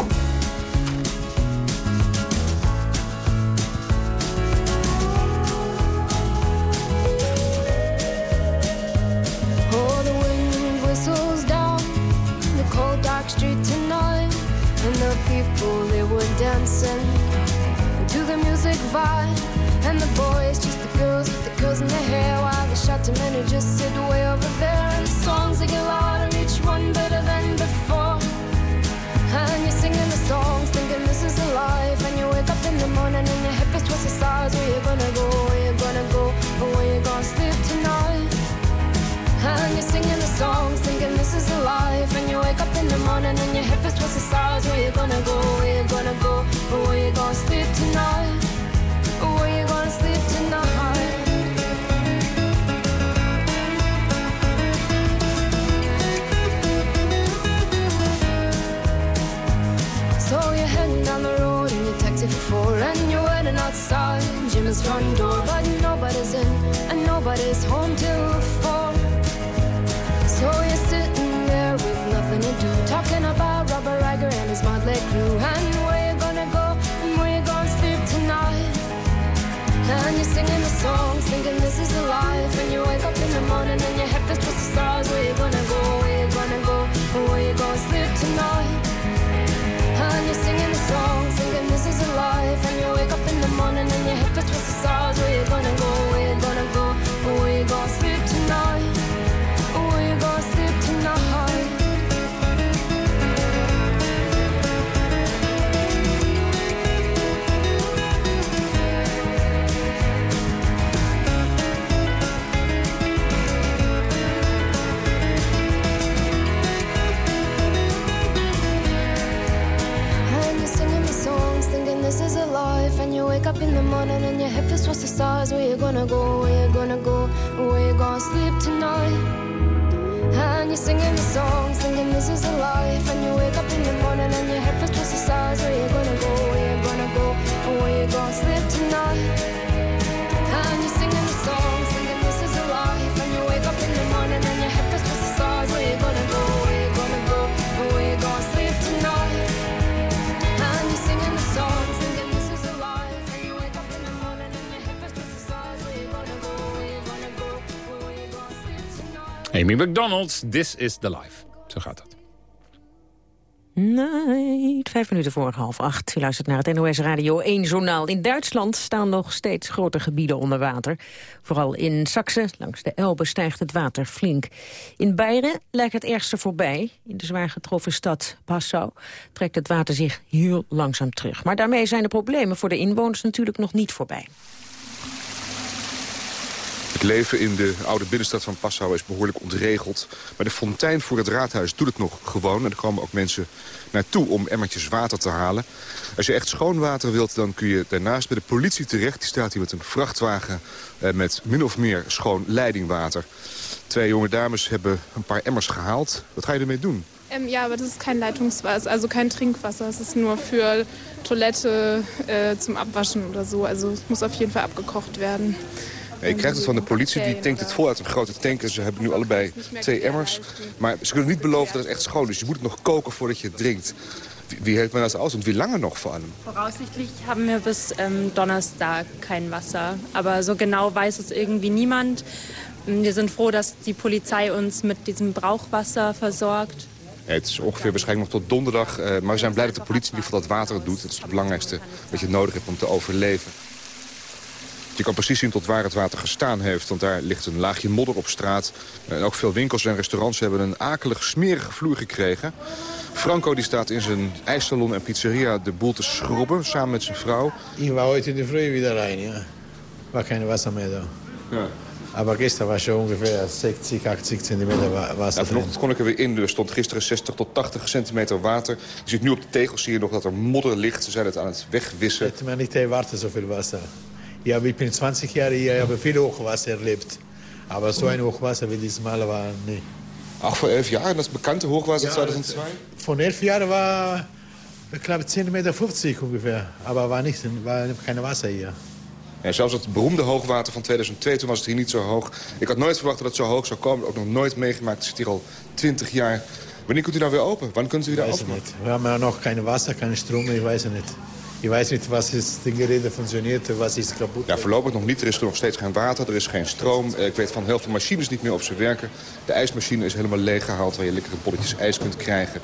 Jim's front door, but nobody's in, and nobody's home till four. So you're sitting there with nothing to do, talking about Robert Riger and his motley crew, and where you gonna go, and where you gonna sleep tonight. And you're singing the songs, thinking this is a life, and you wake up in the morning and your head feels twisted stars. Where you gonna go, where you gonna go, where you towards the stars where you gonna go where you gonna go where you gonna sleep tonight And you're singing the song, singing this is a life. And you wake up in the morning and your head feels twisted sides. Where you gonna go? Where you gonna go? Where you gonna sleep tonight? Amy McDonald's, This is the Life. Zo gaat het. Nee, vijf minuten voor half acht. U luistert naar het NOS Radio 1 journaal. In Duitsland staan nog steeds grote gebieden onder water. Vooral in Saxe, langs de Elbe, stijgt het water flink. In Beieren lijkt het ergste voorbij. In de zwaar getroffen stad Passau trekt het water zich heel langzaam terug. Maar daarmee zijn de problemen voor de inwoners natuurlijk nog niet voorbij. Het leven in de oude binnenstad van Passau is behoorlijk ontregeld. Maar de fontein voor het raadhuis doet het nog gewoon. En er komen ook mensen naartoe om emmertjes water te halen. Als je echt schoon water wilt, dan kun je daarnaast bij de politie terecht. Die staat hier met een vrachtwagen eh, met min of meer schoon leidingwater. Twee jonge dames hebben een paar emmers gehaald. Wat ga je ermee doen? Ähm, ja, aber das ist kein Leitungswasser, also kein Trinkwasser. Es ist nur für Toilette äh, zum Abwaschen oder so. Also es muss auf jeden Fall abgekocht werden. Ja, je krijgt het van de politie, die tankt het vol uit een grote tank. En ze hebben nu allebei twee emmers. Maar ze kunnen niet beloven dat het echt schoon is. Je moet het nog koken voordat je het drinkt. Wie, hält man das aus und wie lange noch vor allem? Voraussichtlich haben wir bis ähm, Donnerstag kein Wasser. Aber so genau weiß es irgendwie niemand. Wir sind froh, dass die Polizei uns mit diesem Brauchwasser versorgt. Ja, het is ongeveer waarschijnlijk nog tot donderdag. eh, maar we zijn blij dat de politie in ieder geval dat water doet. Dat is het belangrijkste wat je nodig hebt om te overleven. Je kan precies zien tot waar het water gestaan heeft. Want daar ligt een laagje modder op straat. En ook veel winkels en restaurants hebben een akelig smerige vloer gekregen. Franco die staat in zijn ijssalon en pizzeria de boel te schrobben samen met zijn vrouw. Ich war heute in der Früh wieder rein, ja. War kein Wasser mehr da. Ja. Aber gestern war schon ungefähr 60, 80 Zentimeter wa- Wasser Nou, drin. vanochtend kon ik er weer in. Er stond gisteren 60 tot 80 centimeter water. Je ziet nu op de tegels zie je nog dat er modder ligt. Ze zijn het aan het wegwissen. Hätte man nicht erwartet, so viel Wasser. Ja, ich bin 20 Jahre hier, ich habe viel Hochwasser erlebt. Aber so ein Hochwasser wie dieses Mal war nie. Auch vor elf Jahren, das bekannte Hochwasser 2002? Von elf Jahren war, ich glaube, 10,50 Meter ungefähr. Aber war, nicht, war kein Wasser hier. Ja, zelfs het beroemde hoogwater van 2002, toen was het hier niet zo hoog. Ik had nooit verwacht dat het zo hoog zou komen. Ook nog nooit meegemaakt. Het zit hier al 20 jaar. Wanneer kunt u nou weer open? Wanneer kunt u weer open? haben ja noch kein Wasser, keinen Strom, ich weiß es nicht. Ich weiß nicht, was ist, die Geräte funktioniert, was ist kaputt. Ja, voorlopig nog niet. Er is nog steeds geen water, er is geen stroom. Eh, Ik weet van heel veel machines niet meer op ze werken. De ijsmachine is helemaal leeggehaald waar je lekkere bolletjes ijs kunt krijgen.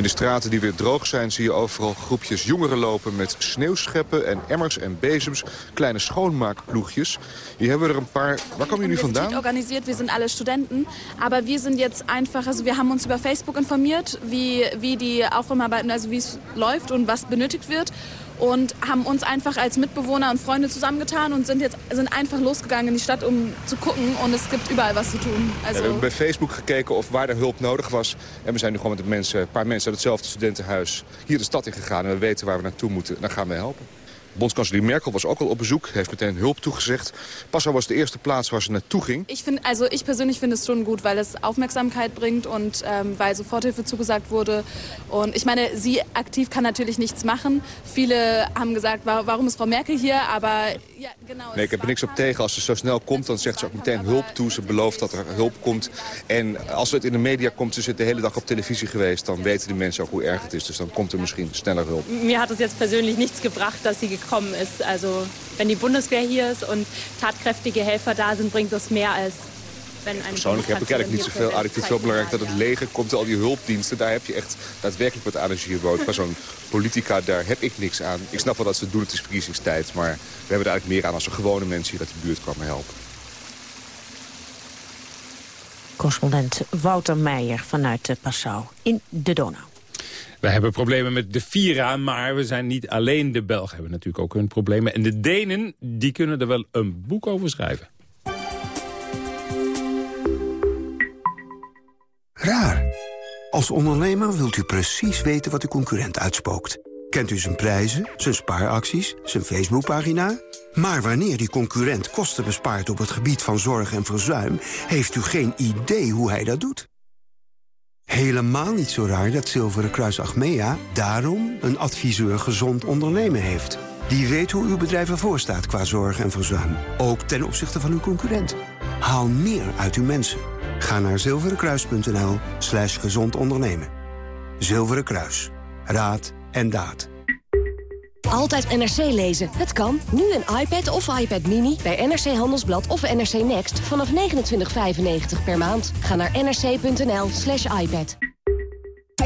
In de straten die weer droog zijn zie je overal groepjes jongeren lopen met sneeuwscheppen en emmers en bezems. Kleine schoonmaakploegjes. Hier hebben we er een paar. Waar komen jullie vandaan? organisiert, wir sind alle Studenten, aber wir sind jetzt einfach, also wir haben uns über Facebook informiert, wie, wie die Aufräumarbeiten, also wie es läuft und was benötigt wird und haben uns einfach als Mitbewohner und Freunde zusammengetan und sind jetzt sind einfach losgegangen in die Stadt, um zu gucken und es gibt überall was zu tun. Ja, Also we hebben bij Facebook gekeken of waar er hulp nodig was. En we zijn nu gewoon met de mensen, een paar mensen uit hetzelfde studentenhuis hier de stad in gegaan. En we weten waar we naartoe moeten. Dan gaan we helpen. Bondskanselier Merkel was ook al op bezoek, heeft meteen hulp toegezegd. Passau was de eerste plaats waar ze naartoe ging. Ich finde, also ich persönlich finde es schon gut, weil es Aufmerksamkeit bringt und ähm, weil Soforthilfe zugesagt wurde. Und ich meine, sie aktiv kann natürlich nichts machen. Viele haben gesagt, wa- warum ist Frau Merkel hier? Aber ja, genau. Nee, ik heb er niks op tegen. Als ze zo snel komt, dan zegt ze ook meteen hulp toe. Ze belooft dat er hulp komt. En als het in de media komt, ze zit de hele dag op televisie geweest... dan weten de mensen ook hoe erg het is. Dus dan komt er misschien sneller hulp. Mir hat es jetzt persönlich nichts gebracht, dass sie gekommen ist. Also wenn die Bundeswehr hier ist und tatkräftige Helfer da sind, bringt das mehr als Persoonlijk heb ik eigenlijk niet zoveel aan. Ik vind het veel belangrijk dat het leger komt, al die hulpdiensten. Daar heb je echt daadwerkelijk wat aan als je hier woont. Maar zo'n politica, daar heb ik niks aan. Ik snap wel dat ze het doen, het is verkiezingstijd. Maar we hebben er eigenlijk meer aan als er gewone mensen hier uit de buurt komen helpen. Correspondent Wouter Meijer vanuit Passau in de Donau. We hebben problemen met de Vira, maar we zijn niet alleen. De Belgen hebben natuurlijk ook hun problemen. En de Denen, die kunnen er wel een boek over schrijven. Raar. Als ondernemer wilt u precies weten wat uw concurrent uitspookt. Kent u zijn prijzen, zijn spaaracties, zijn Facebookpagina? Maar wanneer die concurrent kosten bespaart op het gebied van zorg en verzuim... heeft u geen idee hoe hij dat doet. Helemaal niet zo raar dat Zilveren Kruis Achmea daarom een adviseur gezond ondernemen heeft. Die weet hoe uw bedrijf ervoor staat qua zorg en verzuim. Ook ten opzichte van uw concurrent. Haal meer uit uw mensen. Ga naar zilverenkruis.nl slash gezond ondernemen. Zilveren Kruis. Raad en daad. Altijd NRC lezen. Het kan. Nu een iPad of iPad Mini bij NRC Handelsblad of NRC Next vanaf 29,95 per maand. Ga naar nrc.nl slash iPad.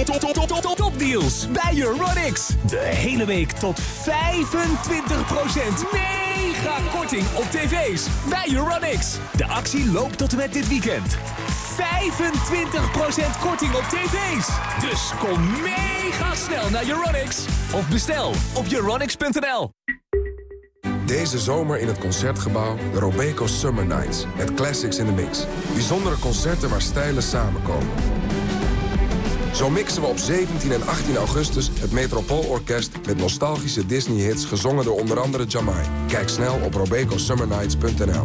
Top, top, topdeals bij Euronics. De hele week tot 25% mega korting op tv's bij Euronics. De actie loopt tot en met dit weekend. 25% korting op tv's. Dus kom mega snel naar Euronics. Of bestel op euronics.nl. Deze zomer in het Concertgebouw de Robeco Summer Nights. Met classics in the mix. Bijzondere concerten waar stijlen samenkomen. Zo mixen we op 17 en 18 augustus het Metropoolorkest... met nostalgische Disney-hits gezongen door onder andere Jamai. Kijk snel op robecosummernights.nl.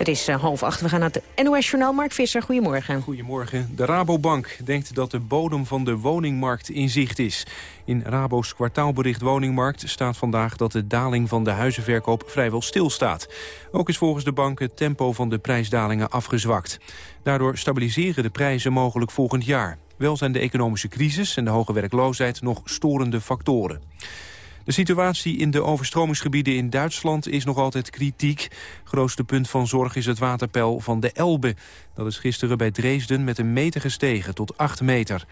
Het is uh, half acht. We gaan naar het NOS-journaal. Mark Visser, goedemorgen. Goedemorgen. De Rabobank denkt dat de bodem van de woningmarkt in zicht is. In Rabo's kwartaalbericht Woningmarkt staat vandaag dat de daling van de huizenverkoop vrijwel stilstaat. Ook is volgens de bank het tempo van de prijsdalingen afgezwakt. Daardoor stabiliseren de prijzen mogelijk volgend jaar. Wel zijn de economische crisis en de hoge werkloosheid nog storende factoren. De situatie in de overstromingsgebieden in Duitsland is nog altijd kritiek. Grootste punt van zorg is het waterpeil van de Elbe. Dat is gisteren bij Dresden met een meter gestegen tot 8 meter.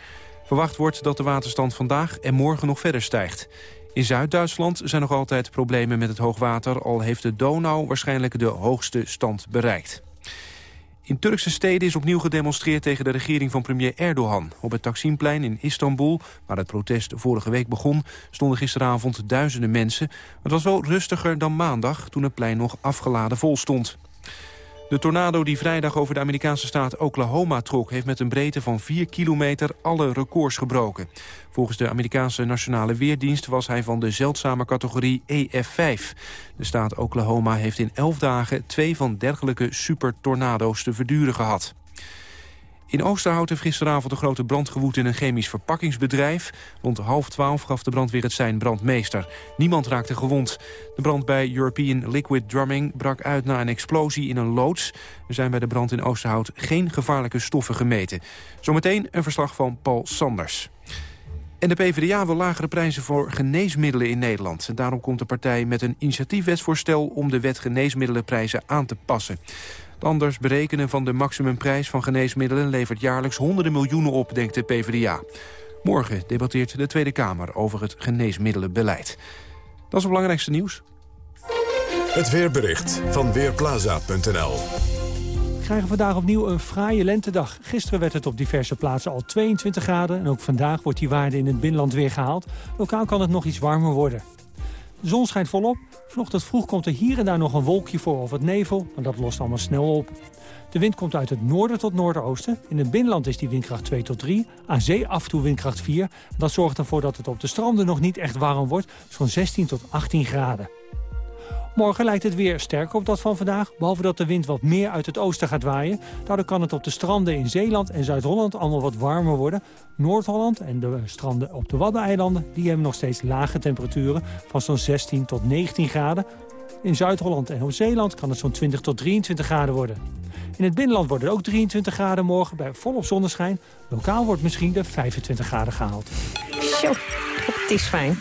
Verwacht wordt dat de waterstand vandaag en morgen nog verder stijgt. In Zuid-Duitsland zijn nog altijd problemen met het hoogwater... al heeft de Donau waarschijnlijk de hoogste stand bereikt. In Turkse steden is opnieuw gedemonstreerd tegen de regering van premier Erdogan. Op het Taksimplein in Istanbul, waar het protest vorige week begon... stonden gisteravond duizenden mensen. Het was wel rustiger dan maandag, toen het plein nog afgeladen vol stond. De tornado die vrijdag over de Amerikaanse staat Oklahoma trok... heeft met een breedte van 4 kilometer alle records gebroken. Volgens de Amerikaanse Nationale Weerdienst was hij van de zeldzame categorie EF5. De staat Oklahoma heeft in 11 dagen twee van dergelijke supertornado's te verduren gehad. In Oosterhout heeft gisteravond een grote brand gewoed in een chemisch verpakkingsbedrijf. Rond half twaalf gaf de brandweer het zijn brandmeester. Niemand raakte gewond. De brand bij European Liquid Drumming brak uit na een explosie in een loods. Er zijn bij de brand in Oosterhout geen gevaarlijke stoffen gemeten. Zometeen een verslag van Paul Sanders. En de PvdA wil lagere prijzen voor geneesmiddelen in Nederland. Daarom komt de partij met een initiatiefwetsvoorstel... om de wet geneesmiddelenprijzen aan te passen. Het anders berekenen van de maximumprijs van geneesmiddelen... levert jaarlijks honderden miljoenen op, denkt de PvdA. Morgen debatteert de Tweede Kamer over het geneesmiddelenbeleid. Dat is het belangrijkste nieuws. Het weerbericht van Weerplaza.nl We krijgen vandaag opnieuw een fraaie lentedag. Gisteren werd het op diverse plaatsen al 22 graden... en ook vandaag wordt die waarde in het binnenland weer gehaald. Lokaal kan het nog iets warmer worden. De zon schijnt volop. Vanochtend vroeg komt er hier en daar nog een wolkje voor of het nevel, maar dat lost allemaal snel op. De wind komt uit het noorden tot noordoosten. In het binnenland is die windkracht 2 tot 3. Aan zee af en toe windkracht 4. Dat zorgt ervoor dat het op de stranden nog niet echt warm wordt. Zo'n 16 tot 18 graden. Morgen lijkt het weer sterker op dat van vandaag. Behalve dat de wind wat meer uit het oosten gaat waaien. Daardoor kan het op de stranden in Zeeland en Zuid-Holland allemaal wat warmer worden. Noord-Holland en de stranden op de Waddeneilanden... die hebben nog steeds lage temperaturen van zo'n 16 tot 19 graden. In Zuid-Holland en op Zeeland kan het zo'n 20 tot 23 graden worden. In het binnenland worden het ook 23 graden morgen bij volop zonneschijn. Lokaal wordt misschien de 25 graden gehaald. Zo, het is fijn.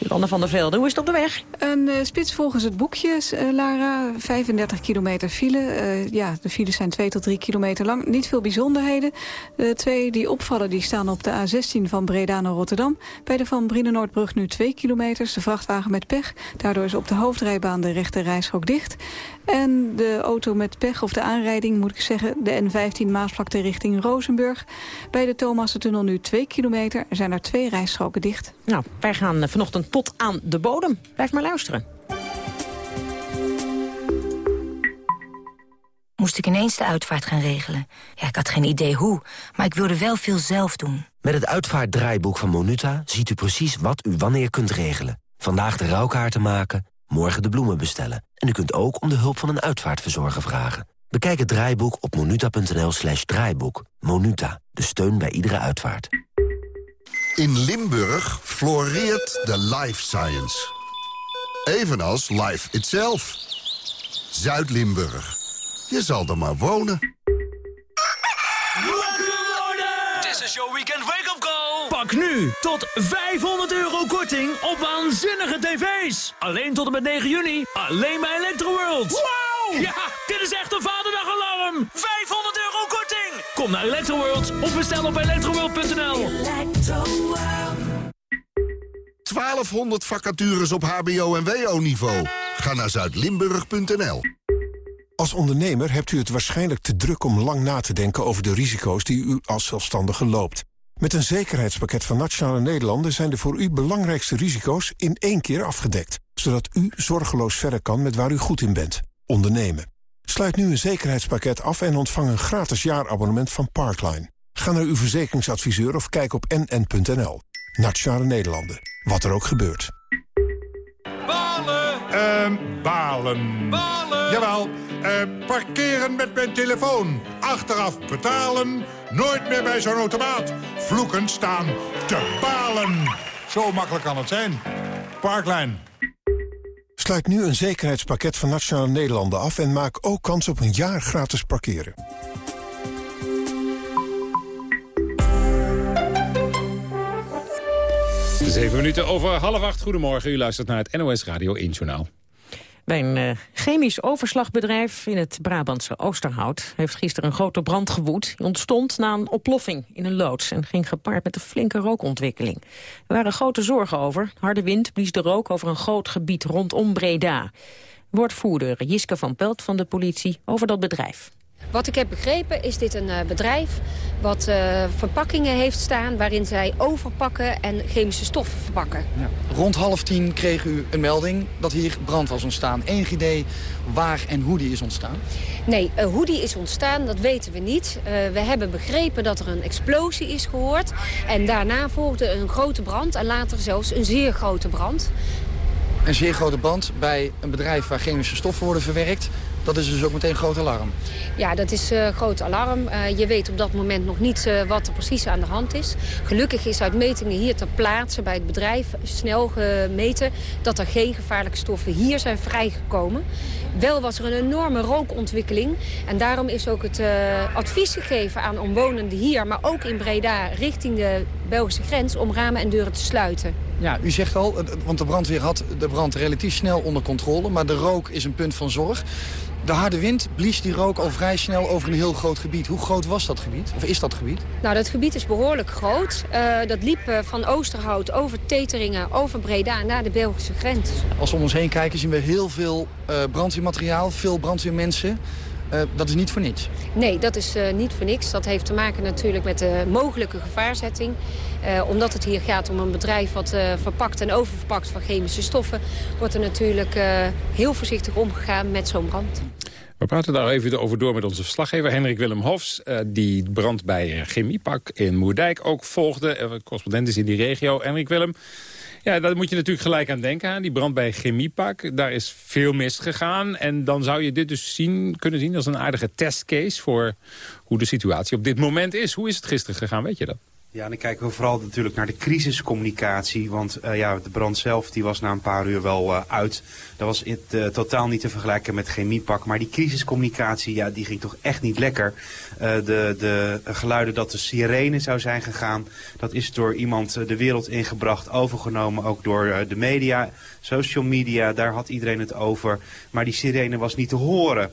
Jolanda van der Velde, hoe is het op de weg? Een uh, spits volgens het boekje, uh, Lara. 35 kilometer file. Uh, ja, de files zijn 2 tot 3 kilometer lang. Niet veel bijzonderheden. De twee die opvallen die staan op de A16 van Breda naar Rotterdam. Bij de Van Brienenoordbrug nu 2 kilometers. De vrachtwagen met pech. Daardoor is op de hoofdrijbaan de rechte reishok dicht. En de auto met pech, of de aanrijding moet ik zeggen... de N15 Maasvlakte richting Rozenburg. Bij de Thomassentunnel nu 2 kilometer. Er zijn er twee rijstroken dicht. Nou, wij gaan vanochtend tot aan de bodem. Blijf maar luisteren. Moest ik ineens de uitvaart gaan regelen. Ja, ik had geen idee hoe, maar ik wilde wel veel zelf doen. Met het uitvaartdraaiboek van Monuta ziet u precies wat u wanneer kunt regelen. Vandaag de rouwkaarten maken, morgen de bloemen bestellen. En u kunt ook om de hulp van een uitvaartverzorger vragen. Bekijk het draaiboek op monuta.nl slash draaiboek. Monuta, de steun bij iedere uitvaart. In Limburg floreert de life science. Evenals life itself. Zuid-Limburg. Je zal er maar wonen. This is your weekend wake-up call. Pak nu tot 500 euro korting op waanzinnige tv's. Alleen tot en met 9 juni. Alleen bij Electroworld. Wow! Ja, dit is echt een vaderdagalarm. 500 euro korting. Kom naar Electroworld of bestel op electroworld.nl. 1200 vacatures op hbo- en wo-niveau. Ga naar zuidlimburg.nl. Als ondernemer hebt u het waarschijnlijk te druk om lang na te denken over de risico's die u als zelfstandige loopt. Met een zekerheidspakket van Nationale Nederlanden zijn de voor u belangrijkste risico's in één keer afgedekt. Zodat u zorgeloos verder kan met waar u goed in bent. Ondernemen. Sluit nu een zekerheidspakket af en ontvang een gratis jaarabonnement van Parkline. Ga naar uw verzekeringsadviseur of kijk op nn.nl. Nationale Nederlanden. Wat er ook gebeurt. Balen! Ehm, balen. Balen! Jawel, uh, parkeren met mijn telefoon. Achteraf betalen. Nooit meer bij zo'n automaat. Vloeken staan te balen. Zo makkelijk kan het zijn. Parklijn. Sluit nu een zekerheidspakket van Nationale Nederlanden af... en maak ook kans op een jaar gratis parkeren. Zeven minuten over half acht. Goedemorgen, u luistert naar het NOS Radio 1 Journaal. Bij een uh, chemisch overslagbedrijf in het Brabantse Oosterhout... heeft gisteren een grote brand gewoed. Die ontstond na een oploffing in een loods... en ging gepaard met een flinke rookontwikkeling. Er waren grote zorgen over. Harde wind blies de rook over een groot gebied rondom Breda. Woordvoerder Jiske van Pelt van de politie over dat bedrijf. Wat ik heb begrepen is dit een uh, bedrijf wat uh, verpakkingen heeft staan... waarin zij overpakken en chemische stoffen verpakken. Ja. Rond half tien kreeg u een melding dat hier brand was ontstaan. Enig idee waar en hoe die is ontstaan? Nee, uh, hoe die is ontstaan, dat weten we niet. we hebben begrepen dat er een explosie is gehoord. En daarna volgde een grote brand en later zelfs een zeer grote brand. Een zeer grote brand bij een bedrijf waar chemische stoffen worden verwerkt. Dat is dus ook meteen groot alarm. Ja, dat is uh, groot alarm. Uh, je weet op dat moment nog niet uh, wat er precies aan de hand is. Gelukkig is uit metingen hier ter plaatse bij het bedrijf snel gemeten... dat er geen gevaarlijke stoffen hier zijn vrijgekomen. Wel was er een enorme rookontwikkeling. En daarom is ook het advies gegeven aan omwonenden hier... maar ook in Breda richting de Belgische grens om ramen en deuren te sluiten. Ja, u zegt al, want de brandweer had de brand relatief snel onder controle... maar de rook is een punt van zorg. De harde wind blies die rook al vrij snel over een heel groot gebied. Hoe groot was dat gebied? Of is dat gebied? Nou, dat gebied is behoorlijk groot. Uh, dat liep uh, van Oosterhout over Teteringen, over Breda naar de Belgische grens. Als we om ons heen kijken zien we heel veel uh, brandweermateriaal, veel brandweermensen. Uh, dat is niet voor niets? Nee, dat is uh, niet voor niks. Dat heeft te maken natuurlijk met de mogelijke gevaarzetting. Uh, omdat het hier gaat om een bedrijf wat verpakt en oververpakt van chemische stoffen... wordt er natuurlijk heel voorzichtig omgegaan met zo'n brand. We praten daar even over door met onze verslaggever Hendrik Willem Hofs... die brand bij Chemiepak in Moerdijk ook volgde. correspondent is in die regio. Hendrik Willem, ja, daar moet je natuurlijk gelijk aan denken. Aan die brand bij Chemiepak. Daar is veel misgegaan. En dan zou je dit dus zien, kunnen zien als een aardige testcase... voor hoe de situatie op dit moment is. Hoe is het gisteren gegaan, weet je dat? Ja, dan kijken we vooral natuurlijk naar de crisiscommunicatie. Want uh, ja, de brand zelf die was na een paar uur wel uh, uit. Dat was het, uh, totaal niet te vergelijken met chemiepak. Maar die crisiscommunicatie, ja, die ging toch echt niet lekker. de, de geluiden dat de sirene zou zijn gegaan... dat is door iemand de wereld ingebracht, overgenomen. Ook door de media, social media, daar had iedereen het over. Maar die sirene was niet te horen.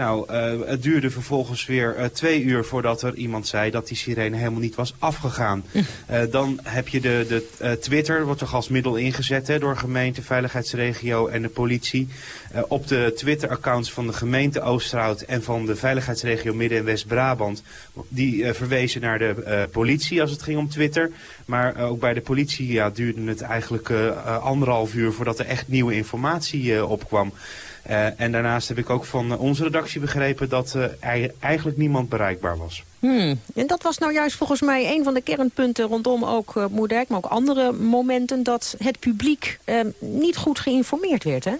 Nou, uh, het duurde vervolgens weer uh, twee uur voordat er iemand zei dat die sirene helemaal niet was afgegaan. Uh, dan heb je de, de Twitter, wordt toch als middel ingezet hè, door gemeente, veiligheidsregio en de politie. op de Twitter-accounts van de gemeente Oosterhout en van de veiligheidsregio Midden- en West-Brabant. Die verwezen naar de politie als het ging om Twitter. Maar ook bij de politie ja, duurde het eigenlijk anderhalf uur voordat er echt nieuwe informatie opkwam. Uh, en daarnaast heb ik ook van onze redactie begrepen dat uh, eigenlijk niemand bereikbaar was. Hmm. En dat was nou juist volgens mij een van de kernpunten rondom ook Moerdijk, maar ook andere momenten dat het publiek niet goed geïnformeerd werd, hè?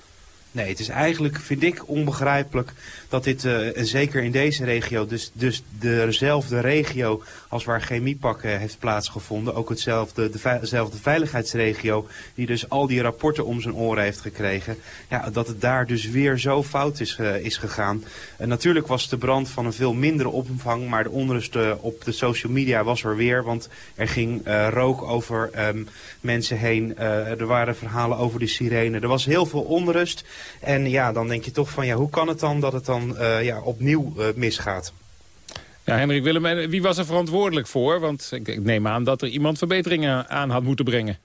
Nee, het is eigenlijk, vind ik, onbegrijpelijk dat dit, uh, zeker in deze regio, dus, dus dezelfde regio als waar chemiepak uh, heeft plaatsgevonden, ook hetzelfde, de, dezelfde veiligheidsregio, die dus al die rapporten om zijn oren heeft gekregen, ja, dat het daar dus weer zo fout is, uh, is gegaan. En natuurlijk was de brand van een veel mindere omvang, maar de onrust op de social media was er weer, want er ging rook over um, mensen heen, er waren verhalen over de sirene, er was heel veel onrust. En ja, dan denk je toch van, ja, hoe kan het dan dat het dan uh, ja, opnieuw uh, misgaat? Ja, Hendrik Willem, wie was er verantwoordelijk voor? Want ik neem aan dat er iemand verbeteringen aan had moeten brengen.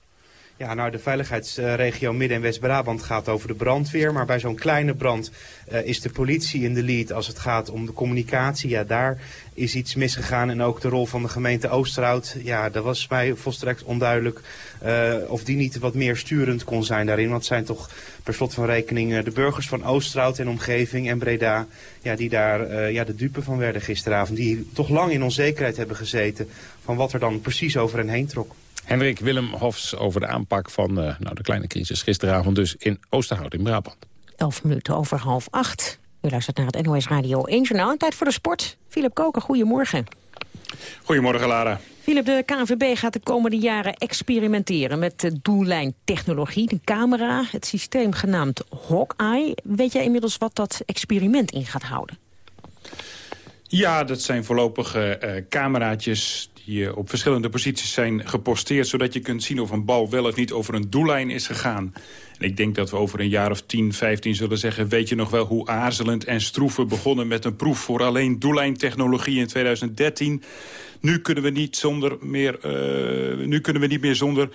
Ja, nou de veiligheidsregio Midden- en West-Brabant gaat over de brandweer. Maar bij zo'n kleine brand uh, is de politie in de lead als het gaat om de communicatie. Ja, daar is iets misgegaan. En ook de rol van de gemeente Oosterhout. Ja, dat was mij volstrekt onduidelijk uh, of die niet wat meer sturend kon zijn daarin. Want het zijn toch per slot van rekening de burgers van Oosterhout en omgeving en Breda... Ja, die daar ja, de dupe van werden gisteravond. Die toch lang in onzekerheid hebben gezeten van wat er dan precies over hen heen trok. Hendrik Willem Hofs over de aanpak van uh, nou, de kleine crisis gisteravond dus in Oosterhout in Brabant. Elf minuten over half acht. U luistert naar het NOS Radio 1 Journaal. En tijd voor de sport. Philip Koker, goedemorgen. Goedemorgen, Lara. Philip, de KNVB gaat de komende jaren experimenteren met de doellijntechnologie, de camera, het systeem genaamd Hawkeye. Weet jij inmiddels wat dat experiment in gaat houden? Ja, dat zijn voorlopige uh, cameraatjes die op verschillende posities zijn geposteerd... zodat je kunt zien of een bal wel of niet over een doellijn is gegaan. En ik denk dat we over een jaar of 10, 15 zullen zeggen... weet je nog wel hoe aarzelend en stroef we begonnen met een proef... voor alleen doellijntechnologie in 2013. Nu kunnen we niet, zonder meer, uh, nu kunnen we niet meer zonder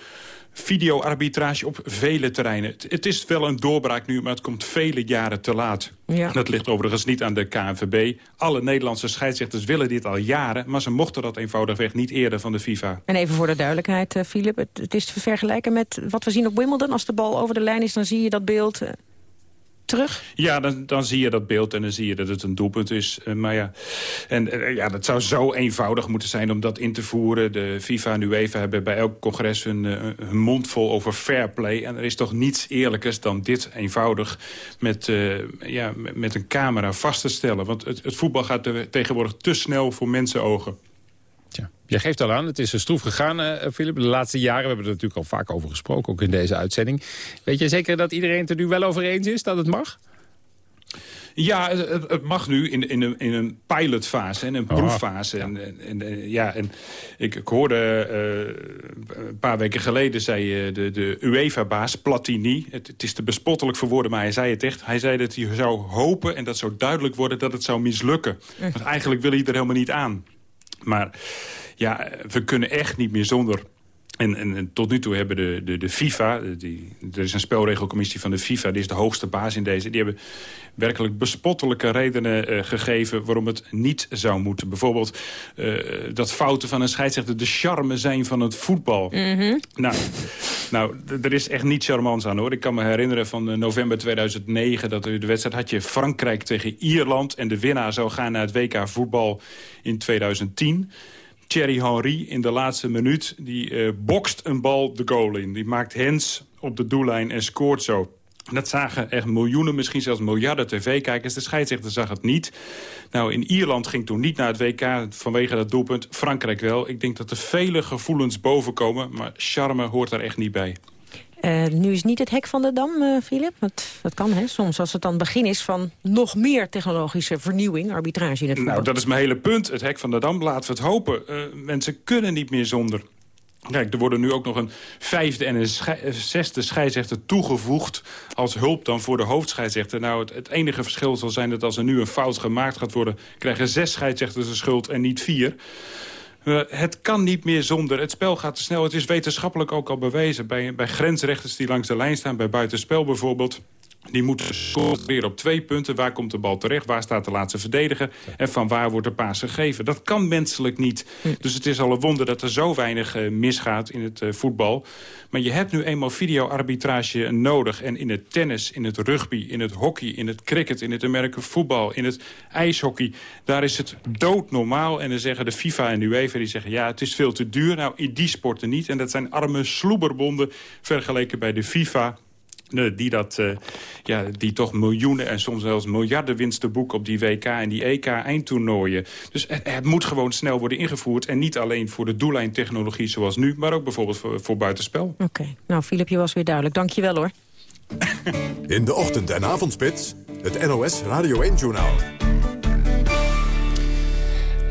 videoarbitrage op vele terreinen. Het is wel een doorbraak nu, maar het komt vele jaren te laat. Ja. Dat ligt overigens niet aan de KNVB. Alle Nederlandse scheidsrechters willen dit al jaren... maar ze mochten dat eenvoudigweg niet eerder van de FIFA. En even voor de duidelijkheid, uh, Philip. Het, het, is te vergelijken met wat we zien op Wimbledon. Als de bal over de lijn is, dan zie je dat beeld... Terug? Ja, dan, dan zie je dat beeld en dan zie je dat het een doelpunt is. Uh, maar ja, en, uh, ja, dat zou zo eenvoudig moeten zijn om dat in te voeren. De FIFA en UEFA hebben bij elk congres hun, uh, hun mond vol over fair play. En er is toch niets eerlijkers dan dit eenvoudig met, ja, met een camera vast te stellen. Want het, het voetbal gaat tegenwoordig te snel voor mensenogen. Tja. Je geeft al aan, het is een stroef gegaan, Philip. De laatste jaren, we hebben er natuurlijk al vaak over gesproken, ook in deze uitzending. Weet je zeker dat iedereen het er nu wel over eens is, dat het mag? Ja, het, het, mag nu in, in, een, in een pilotfase, in een proeffase. Oh, ja. En, en, en, ja, en ik, ik hoorde uh, een paar weken geleden, zei de, de UEFA-baas Platini... Het, het, is te bespottelijk voor woorden, maar hij zei het echt. Hij zei dat hij zou hopen, en dat zou duidelijk worden, dat het zou mislukken. Want eigenlijk wil hij er helemaal niet aan. Maar ja, we kunnen echt niet meer zonder. En, en, en, tot nu toe hebben de, de, de FIFA, die, er is een spelregelcommissie van de FIFA... die is de hoogste baas in deze... die hebben werkelijk bespottelijke redenen uh, gegeven waarom het niet zou moeten. Bijvoorbeeld uh, dat fouten van een scheidsrechter de charme zijn van het voetbal. Mm -hmm. Nou, nou er is echt niet charmants aan hoor. Ik kan me herinneren van november 2009 dat de wedstrijd had je Frankrijk tegen Ierland... en de winnaar zou gaan naar het WK voetbal in 2010... Thierry Henry in de laatste minuut. Die uh, bokst een bal de goal in. Die maakt hens op de doellijn en scoort zo. Dat zagen echt miljoenen, misschien zelfs miljarden tv-kijkers. De scheidsrechter zag het niet. Nou, in Ierland ging toen niet naar het WK vanwege dat doelpunt. Frankrijk wel. Ik denk dat er vele gevoelens bovenkomen, maar charme hoort daar echt niet bij. Uh, nu is niet het hek van de dam, uh, Philip. Dat, dat kan, hè? Soms als het dan begin is van nog meer technologische vernieuwing, arbitrage in het voetbal. Nou, dat is mijn hele punt. Het hek van de dam, laten we het hopen. Uh, mensen kunnen niet meer zonder. Kijk, er worden nu ook nog een vijfde en een zesde scheidsrechter toegevoegd... als hulp dan voor de hoofdscheidsrechter. Nou, het, het, enige verschil zal zijn dat als er nu een fout gemaakt gaat worden... krijgen zes scheidsrechters de schuld en niet vier. Uh, het kan niet meer zonder. Het spel gaat te snel. Het is wetenschappelijk ook al bewezen. Bij, bij grensrechters die langs de lijn staan, bij buitenspel bijvoorbeeld... Die moeten weer op twee punten. Waar komt de bal terecht? Waar staat de laatste verdediger? En van waar wordt de paas gegeven? Dat kan menselijk niet. Dus het is al een wonder dat er zo weinig uh, misgaat in het uh, voetbal. Maar je hebt nu eenmaal videoarbitrage nodig. En in het tennis, in het rugby, in het hockey, in het cricket... in het Amerikaanse voetbal, in het ijshockey... daar is het doodnormaal. En dan zeggen de FIFA en de UEFA, die zeggen... ja, het is veel te duur. Nou, in die sporten niet. En dat zijn arme sloeberbonden vergeleken bij de FIFA die, dat, ja, die toch miljoenen en soms zelfs miljarden winsten boeken op die WK en die EK-eindtoernooien. Dus het, het, moet gewoon snel worden ingevoerd. En niet alleen voor de doellijntechnologie zoals nu, maar ook bijvoorbeeld voor, voor buitenspel. Oké, nou Filip, je was weer duidelijk. Dank je wel hoor. In de ochtend- en avondspits, het NOS Radio 1-journaal.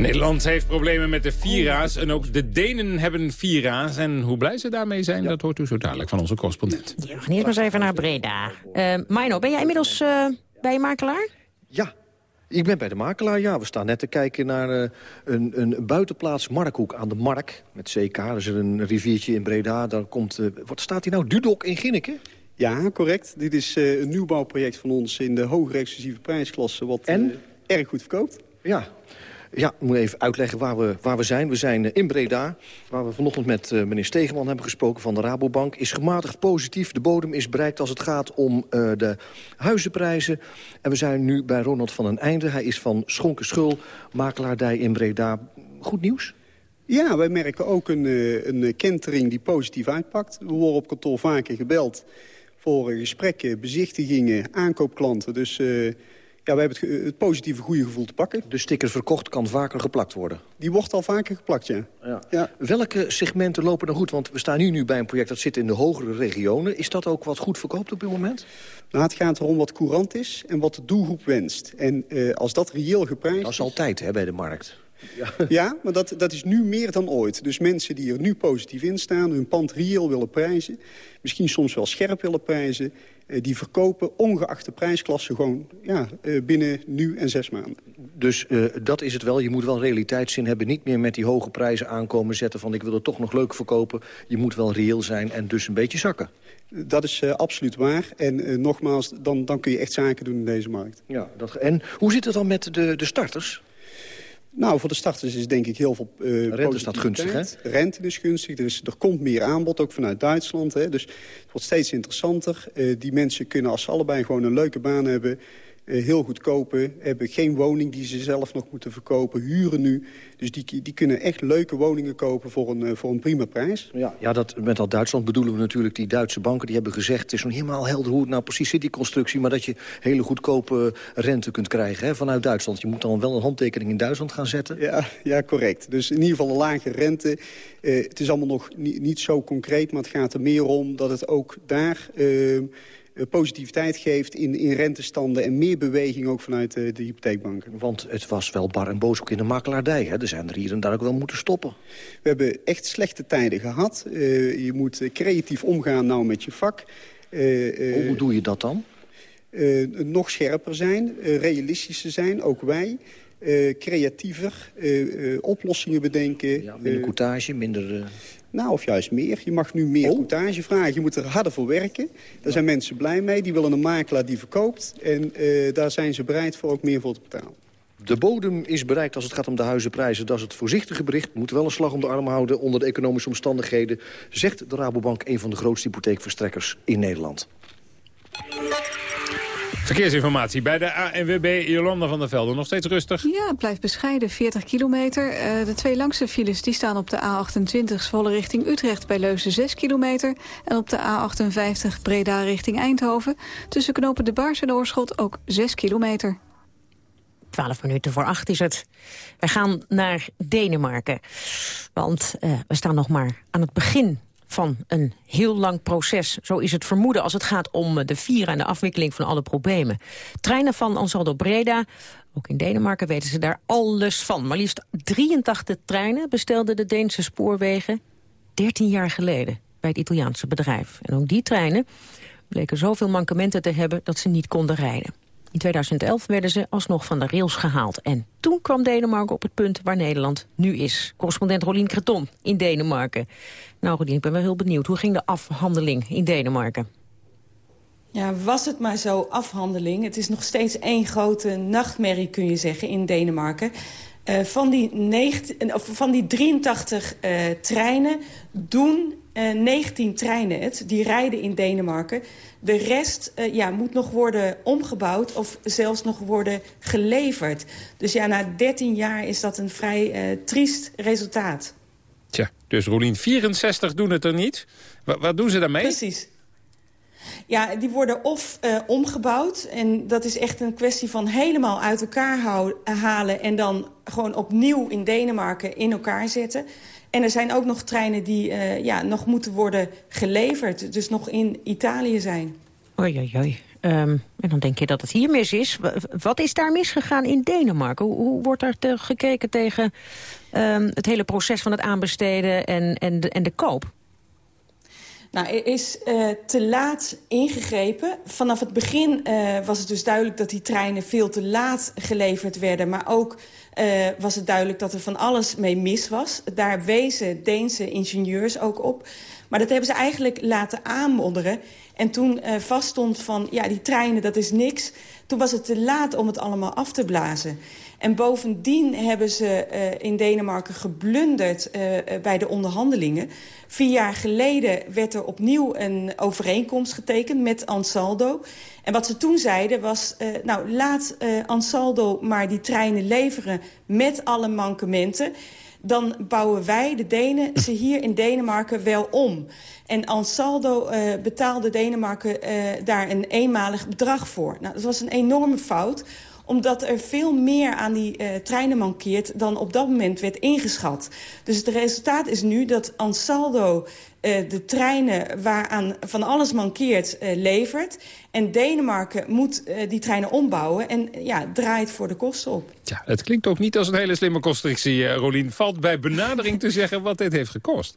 Nederland heeft problemen met de Vira's en ook de Denen hebben Vira's. En hoe blij ze daarmee zijn, dat hoort u zo dadelijk van onze correspondent. Ja, we gaan eerst maar eens even naar Breda. Uh, Mino, ben jij inmiddels uh, bij je makelaar? Ja, ik ben bij de makelaar, ja. We staan net te kijken naar uh, een, een buitenplaats Markhoek aan de Mark. Met CK, er is een riviertje in Breda. Daar komt, uh, wat staat hier nou? Dudok in Ginneke? Ja, correct. Dit is uh, een nieuwbouwproject van ons in de hogere exclusieve prijsklasse... wat en? erg goed verkoopt. Ja, ja, ik moet even uitleggen waar we, waar we zijn. We zijn in Breda, waar we vanochtend met uh, meneer Stegeman hebben gesproken van de Rabobank. Is gematigd positief. De bodem is bereikt als het gaat om uh, de huizenprijzen. En we zijn nu bij Ronald van den Einde. Hij is van Schonken Schul, makelaardij in Breda. Goed nieuws? Ja, wij merken ook een, een kentering die positief uitpakt. We worden op kantoor vaker gebeld voor gesprekken, bezichtigingen, aankoopklanten. Dus ja, we hebben het, het, positieve goede gevoel te pakken. De sticker verkocht kan vaker geplakt worden? Die wordt al vaker geplakt, ja. ja. ja. Welke segmenten lopen dan goed? Want we staan hier nu bij een project dat zit in de hogere regionen. Is dat ook wat goed verkoopt op dit moment? Nou, het gaat erom wat courant is en wat de doelgroep wenst. En uh, als dat reëel geprijsd Dat is altijd hè, bij de markt. Ja, ja maar dat, dat is nu meer dan ooit. Dus mensen die er nu positief in staan, hun pand reëel willen prijzen... misschien soms wel scherp willen prijzen... die verkopen ongeacht de prijsklasse gewoon ja, binnen nu en zes maanden. Dus uh, dat is het wel. Je moet wel realiteitszin hebben. Niet meer met die hoge prijzen aankomen zetten van... ik wil het toch nog leuk verkopen. Je moet wel reëel zijn en dus een beetje zakken. Dat is uh, absoluut waar. En uh, nogmaals, dan, dan kun je echt zaken doen in deze markt. Ja, dat, en hoe zit het dan met de, de starters? Nou, voor de starters is denk ik heel veel uh, Rente staat gunstig, hè? Rente is gunstig. Er, is, er komt meer aanbod, ook vanuit Duitsland. Hè? Dus het wordt steeds interessanter. Uh, die mensen kunnen, als ze allebei gewoon een leuke baan hebben... Uh, heel goed kopen, hebben geen woning die ze zelf nog moeten verkopen, huren nu. Dus die, die kunnen echt leuke woningen kopen voor een, voor een prima prijs. Ja, ja dat, met dat Duitsland bedoelen we natuurlijk die Duitse banken. Die hebben gezegd, het is nog helemaal helder hoe het nou precies zit, die constructie. Maar dat je hele goedkope rente kunt krijgen hè, vanuit Duitsland. Je moet dan wel een handtekening in Duitsland gaan zetten. Ja, ja correct. Dus in ieder geval een lage rente. Uh, het is allemaal nog niet, niet zo concreet, maar het gaat er meer om dat het ook daar... Uh, positiviteit geeft in, in rentestanden... en meer beweging ook vanuit de, de hypotheekbanken. Want het was wel bar en boos ook in de makelaardij. Hè? Er zijn er hier en daar ook wel moeten stoppen. We hebben echt slechte tijden gehad. Uh, je moet creatief omgaan nou met je vak. Uh, Hoe doe je dat dan? nog scherper zijn, realistischer zijn, ook wij... Creatiever, oplossingen bedenken. Ja, minder coutage, minder... Nou, of juist meer. Je mag nu meer oh. vragen. Je moet er harder voor werken. Daar zijn mensen blij mee. Die willen een makelaar die verkoopt. En daar zijn ze bereid voor ook meer voor te betalen. De bodem is bereikt als het gaat om de huizenprijzen. Dat is het voorzichtige bericht. We moeten wel een slag om de arm houden onder de economische omstandigheden... zegt de Rabobank, een van de grootste hypotheekverstrekkers in Nederland. Verkeersinformatie bij de ANWB Jolanda van der Velde. Nog steeds rustig? Ja, het blijft bescheiden, 40 kilometer. Uh, de twee langste files die staan op de A28 volle richting Utrecht bij Leuzen 6 kilometer. En op de A58 Breda richting Eindhoven. Tussen knopen de Baars en Oorschot ook 6 kilometer. 12 minuten voor acht is het. Wij gaan naar Denemarken. Want uh, we staan nog maar aan het begin van een heel lang proces. Zo is het vermoeden als het gaat om de vieren en de afwikkeling van alle problemen. Treinen van Ansaldo Breda, ook in Denemarken weten ze daar alles van. Maar liefst 83 treinen bestelden de Deense spoorwegen 13 jaar geleden bij het Italiaanse bedrijf. En ook die treinen bleken zoveel mankementen te hebben dat ze niet konden rijden. In 2011 werden ze alsnog van de rails gehaald. En toen kwam Denemarken op het punt waar Nederland nu is. Correspondent Rolien Creton in Denemarken. Nou Rolien, ik ben wel heel benieuwd. Hoe ging de afhandeling in Denemarken? Ja, was het maar zo, afhandeling. Het is nog steeds één grote nachtmerrie, kun je zeggen, in Denemarken. Uh, van, die 19, of van die 83 uh, eh, treinen doen eh, 19 treinen het. Die rijden in Denemarken. De rest uh, ja, moet nog worden omgebouwd of zelfs nog worden geleverd. Dus ja, na 13 jaar is dat een vrij uh, triest resultaat. Tja, dus Rolien, 64 doen het er niet. W wat doen ze daarmee? Precies. Ja, die worden of uh, omgebouwd. En dat is echt een kwestie van helemaal uit elkaar halen... en dan gewoon opnieuw in Denemarken in elkaar zetten. En er zijn ook nog treinen die uh, ja, nog moeten worden geleverd. Dus nog in Italië zijn. Oei, oei, oei. Um, en dan denk je dat het hier mis is. Wat is daar misgegaan in Denemarken? Hoe, hoe wordt er te gekeken tegen um, het hele proces van het aanbesteden en, en, de, en de koop? Nou, er is uh, te laat ingegrepen. Vanaf het begin uh, was het dus duidelijk dat die treinen veel te laat geleverd werden. Maar ook uh, was het duidelijk dat er van alles mee mis was. Daar wezen Deense ingenieurs ook op. Maar dat hebben ze eigenlijk laten aanmodderen. En toen uh, vaststond van, ja, die treinen, dat is niks... toen was het te laat om het allemaal af te blazen. En bovendien hebben ze uh, in Denemarken geblunderd uh, bij de onderhandelingen. Vier jaar geleden werd er opnieuw een overeenkomst getekend met Ansaldo. En wat ze toen zeiden was, uh, nou laat Ansaldo maar die treinen leveren met alle mankementen. Dan bouwen wij, de Denen, ze hier in Denemarken wel om. En Ansaldo betaalde Denemarken daar een eenmalig bedrag voor. Nou, dat was een enorme fout omdat er veel meer aan die uh, treinen mankeert dan op dat moment werd ingeschat. Dus het resultaat is nu dat Ansaldo uh, de treinen waaraan van alles mankeert uh, levert. En Denemarken moet die treinen ombouwen en ja, draait voor de kosten op. Ja, het klinkt ook niet als een hele slimme constructie, Rolien. Valt bij benadering te zeggen wat dit heeft gekost?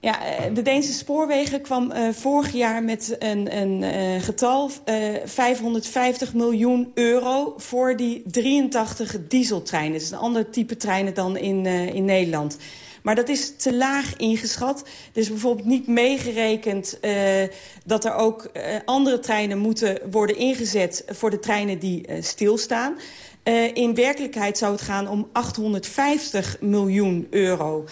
Ja, eh, de Deense spoorwegen kwam uh, vorig jaar met een, een uh, getal... Uh, 550 miljoen euro voor die 83 dieseltreinen. Dat is een ander type treinen dan in, in Nederland. Maar dat is te laag ingeschat. Is bijvoorbeeld niet meegerekend dat er ook andere treinen moeten worden ingezet... voor de treinen die stilstaan. in werkelijkheid zou het gaan om 850 miljoen euro...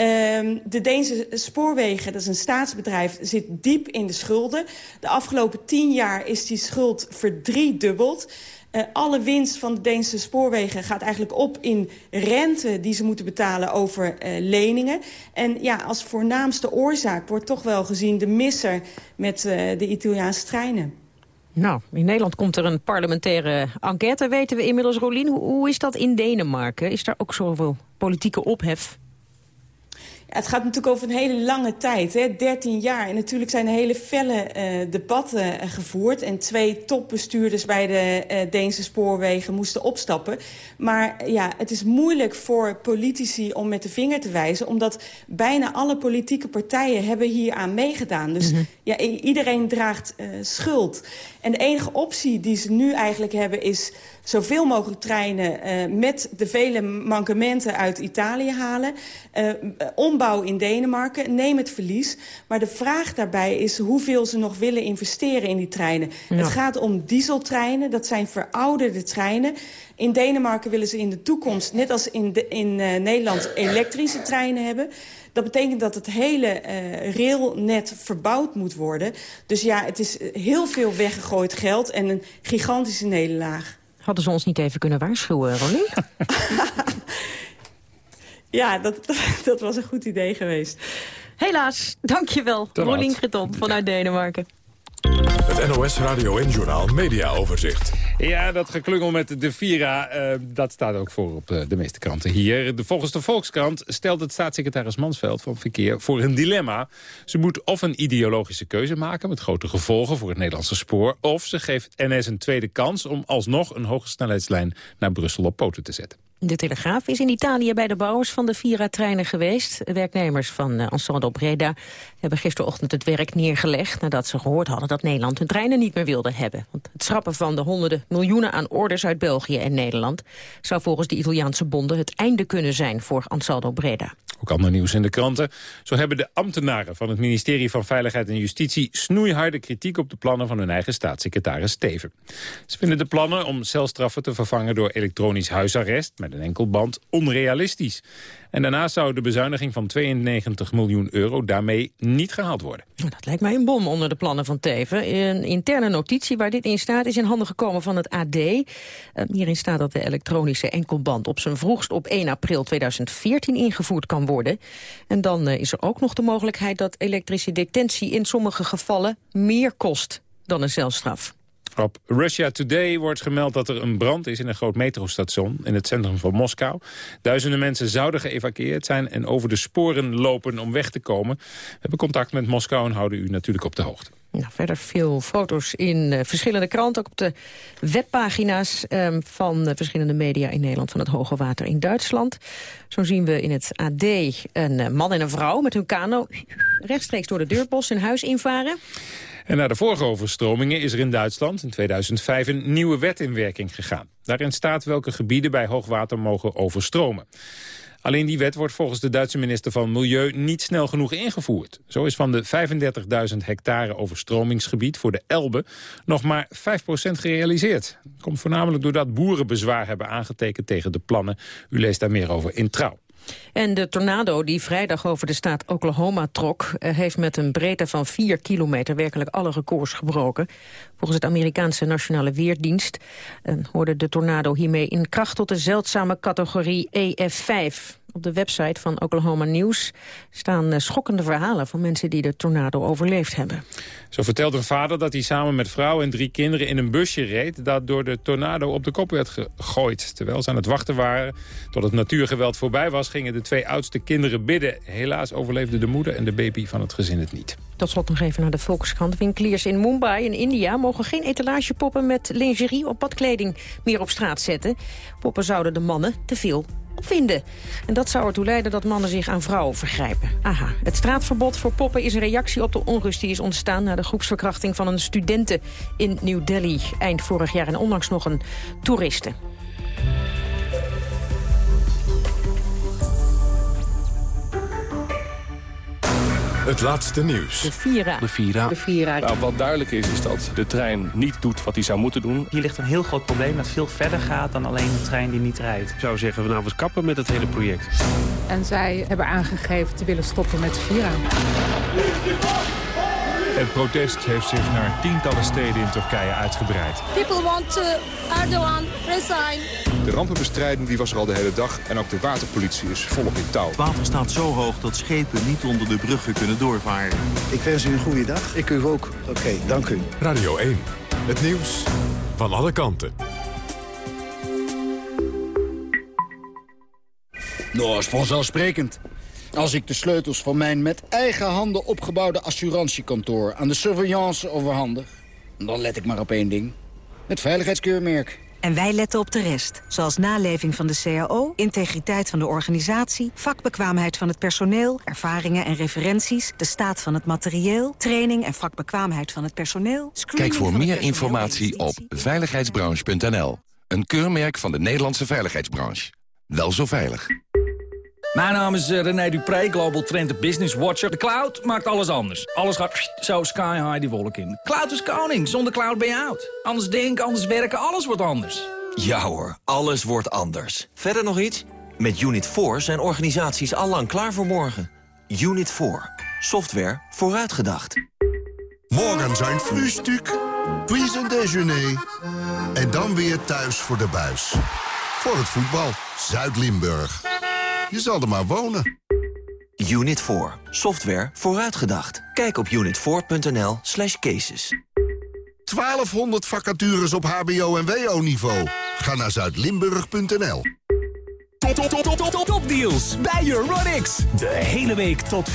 Um, de Deense spoorwegen, dat is een staatsbedrijf, zit diep in de schulden. De afgelopen tien jaar is die schuld verdriedubbeld. Uh, alle winst van de Deense spoorwegen gaat eigenlijk op in rente die ze moeten betalen over uh, leningen. En ja, als voornaamste oorzaak wordt toch wel gezien de misser met uh, de Italiaanse treinen. Nou, in Nederland komt er een parlementaire enquête, weten we inmiddels. Rolien, hoe, hoe is dat in Denemarken? Is daar ook zoveel politieke ophef? Het gaat natuurlijk over een hele lange tijd, hè, 13 jaar. En natuurlijk zijn er hele felle uh, debatten uh, gevoerd. En twee topbestuurders bij de uh, Deense spoorwegen moesten opstappen. Maar ja, het is moeilijk voor politici om met de vinger te wijzen... omdat bijna alle politieke partijen hebben hier aan meegedaan. Dus mm -hmm. ja, iedereen draagt schuld. En de enige optie die ze nu eigenlijk hebben is zoveel mogelijk treinen met de vele mankementen uit Italië halen. Uh, ombouw in Denemarken. Neem het verlies. Maar de vraag daarbij is hoeveel ze nog willen investeren in die treinen. Het gaat om dieseltreinen. Dat zijn verouderde treinen. In Denemarken willen ze in de toekomst, net als in, de, in uh, Nederland, elektrische treinen hebben. Dat betekent dat het hele uh, railnet verbouwd moet worden. Dus ja, het is heel veel weggegooid geld en een gigantische nederlaag. Hadden ze ons niet even kunnen waarschuwen, Ronnie? (laughs) ja, dat, (laughs) dat was een goed idee geweest. Helaas, dankjewel. Rolien Greton vanuit Denemarken. Het NOS Radio en Journaal Media Overzicht. Ja, dat geklungel met de Vira, uh, dat staat ook voor op uh, de meeste kranten hier. De, volgens de Volkskrant stelt het staatssecretaris Mansveld van Verkeer voor een dilemma. Ze moet of een ideologische keuze maken met grote gevolgen voor het Nederlandse spoor... of ze geeft NS een tweede kans om alsnog een hoge snelheidslijn naar Brussel op poten te zetten. De Telegraaf is in Italië bij de bouwers van de Vira-treinen geweest. Werknemers van Ansaldo Breda hebben gisterochtend het werk neergelegd... nadat ze gehoord hadden dat Nederland hun treinen niet meer wilde hebben. Want het schrappen van de honderden miljoenen aan orders uit België en Nederland... zou volgens de Italiaanse bonden het einde kunnen zijn voor Ansaldo Breda. Ook ander nieuws in de kranten. Zo hebben de ambtenaren van het ministerie van Veiligheid en Justitie... snoeiharde kritiek op de plannen van hun eigen staatssecretaris Steven. Ze vinden de plannen om celstraffen te vervangen door elektronisch huisarrest... met een enkel band onrealistisch. En daarnaast zou de bezuiniging van 92 miljoen euro daarmee niet gehaald worden. Dat lijkt mij een bom onder de plannen van Teven. Een interne notitie waar dit in staat is in handen gekomen van het AD. Uh, hierin staat dat de elektronische enkelband op zijn vroegst op 1 april 2014 ingevoerd kan worden. En dan uh, is er ook nog de mogelijkheid dat elektrische detentie in sommige gevallen meer kost dan een celstraf. Op Russia Today wordt gemeld dat er een brand is in een groot metrostation in het centrum van Moskou. Duizenden mensen zouden geëvacueerd zijn en over de sporen lopen om weg te komen. We hebben contact met Moskou en houden u natuurlijk op de hoogte. Nou, verder veel foto's in uh, verschillende kranten, ook op de webpagina's um, van uh, verschillende media in Nederland van het hoge water in Duitsland. Zo zien we in het AD een uh, man en een vrouw met hun kano rechtstreeks door de deurbos hun huis invaren. En na de vorige overstromingen is er in Duitsland in 2005 een nieuwe wet in werking gegaan. Daarin staat welke gebieden bij hoogwater mogen overstromen. Alleen die wet wordt volgens de Duitse minister van Milieu niet snel genoeg ingevoerd. Zo is van de 35.000 hectare overstromingsgebied voor de Elbe nog maar 5% gerealiseerd. Dat komt voornamelijk doordat boeren bezwaar hebben aangetekend tegen de plannen. U leest daar meer over in Trouw. En de tornado die vrijdag over de staat Oklahoma trok... heeft met een breedte van 4 kilometer werkelijk alle records gebroken. Volgens het Amerikaanse Nationale Weerdienst... hoorde de tornado hiermee in kracht tot de zeldzame categorie EF5. Op de website van Oklahoma News staan schokkende verhalen... van mensen die de tornado overleefd hebben. Zo vertelt een vader dat hij samen met vrouw en drie kinderen in een busje reed... dat door de tornado op de kop werd gegooid. Terwijl ze aan het wachten waren tot het natuurgeweld voorbij was... gingen de twee oudste kinderen bidden. Helaas overleefden de moeder en de baby van het gezin het niet. Tot slot nog even naar de Volkskrant. Winkeliers in Mumbai in India mogen geen etalagepoppen met lingerie of badkleding meer op straat zetten. Poppen zouden de mannen te veel En dat zou ertoe leiden dat mannen zich aan vrouwen vergrijpen. Aha, het straatverbod voor poppen is een reactie op de onrust die is ontstaan... na de groepsverkrachting van een studente in New Delhi eind vorig jaar... en onlangs nog een toeriste. Het laatste nieuws. De Vira. De Vira. De Vira. Nou, wat duidelijk is, is dat de trein niet doet wat hij zou moeten doen. Hier ligt een heel groot probleem dat veel verder gaat dan alleen een trein die niet rijdt. Ik zou zeggen, vanavond kappen met het hele project. En zij hebben aangegeven te willen stoppen met de Vira. Het protest heeft zich naar tientallen steden in Turkije uitgebreid. People want to Erdogan resign. De rampenbestrijding die was er al de hele dag en ook de waterpolitie is volop in touw. Het water staat zo hoog dat schepen niet onder de bruggen kunnen doorvaren. Ik wens u een goede dag. Ik u ook. Oké, okay, dank u. Radio 1. Het nieuws van alle kanten. Nou, is vanzelfsprekend. Als ik de sleutels van mijn met eigen handen opgebouwde assurantiekantoor... aan de surveillance overhandig, dan let ik maar op één ding. Het veiligheidskeurmerk. En wij letten op de rest, zoals naleving van de CAO... integriteit van de organisatie, vakbekwaamheid van het personeel... ervaringen en referenties, de staat van het materieel... training en vakbekwaamheid van het personeel... Kijk voor meer informatie op veiligheidsbranche.nl. Een keurmerk van de Nederlandse veiligheidsbranche. Wel zo veilig. Mijn naam is eh, René Dupré, Global Trend Business Watcher. De cloud maakt alles anders. Alles gaat zo sky high die wolk in. Cloud is koning, zonder cloud ben je oud. Anders denken, anders werken, alles wordt anders. Ja hoor, alles wordt anders. Verder nog iets? Met Unit 4 zijn organisaties allang klaar voor morgen. Unit 4. Software vooruitgedacht. Morgen zijn frühstuk, puis een déjeuner. En dan weer thuis voor de buis. Voor het voetbal, Zuid-Limburg. Je zal er maar wonen. Unit 4. Software vooruitgedacht. Kijk op unit4.nl slash cases. 1200 vacatures op hbo- en wo-niveau. Ga naar zuidlimburg.nl. Top, top, top, top, top, top, topdeals bij Euronics. De hele week tot 25%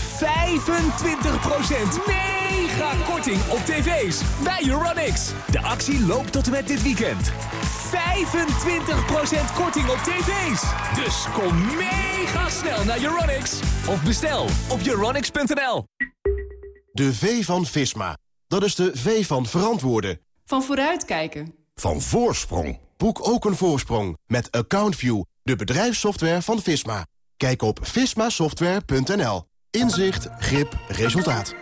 mega korting op tv's bij Euronics. De actie loopt tot en met dit weekend. 25% korting op tv's. Dus kom mega snel naar Euronics. Of bestel op euronics.nl. De V van Visma. Dat is de V van verantwoorden. Van vooruitkijken. Van voorsprong. Boek ook een voorsprong met AccountView, de bedrijfssoftware van Visma. Kijk op vismasoftware.nl. Inzicht, grip, resultaat.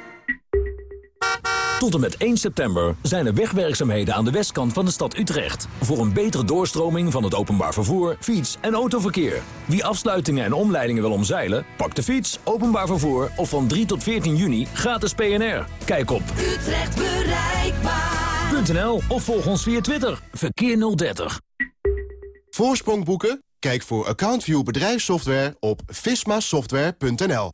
Tot en met 1 september zijn er wegwerkzaamheden aan de westkant van de stad Utrecht. Voor een betere doorstroming van het openbaar vervoer, fiets- en autoverkeer. Wie afsluitingen en omleidingen wil omzeilen, pak de fiets, openbaar vervoer of van 3 tot 14 juni gratis PNR. Kijk op Utrecht bereikbaar.nl of volg ons via Twitter. Verkeer 030. Voorsprong boeken? Kijk voor AccountView bedrijfssoftware op vismasoftware.nl.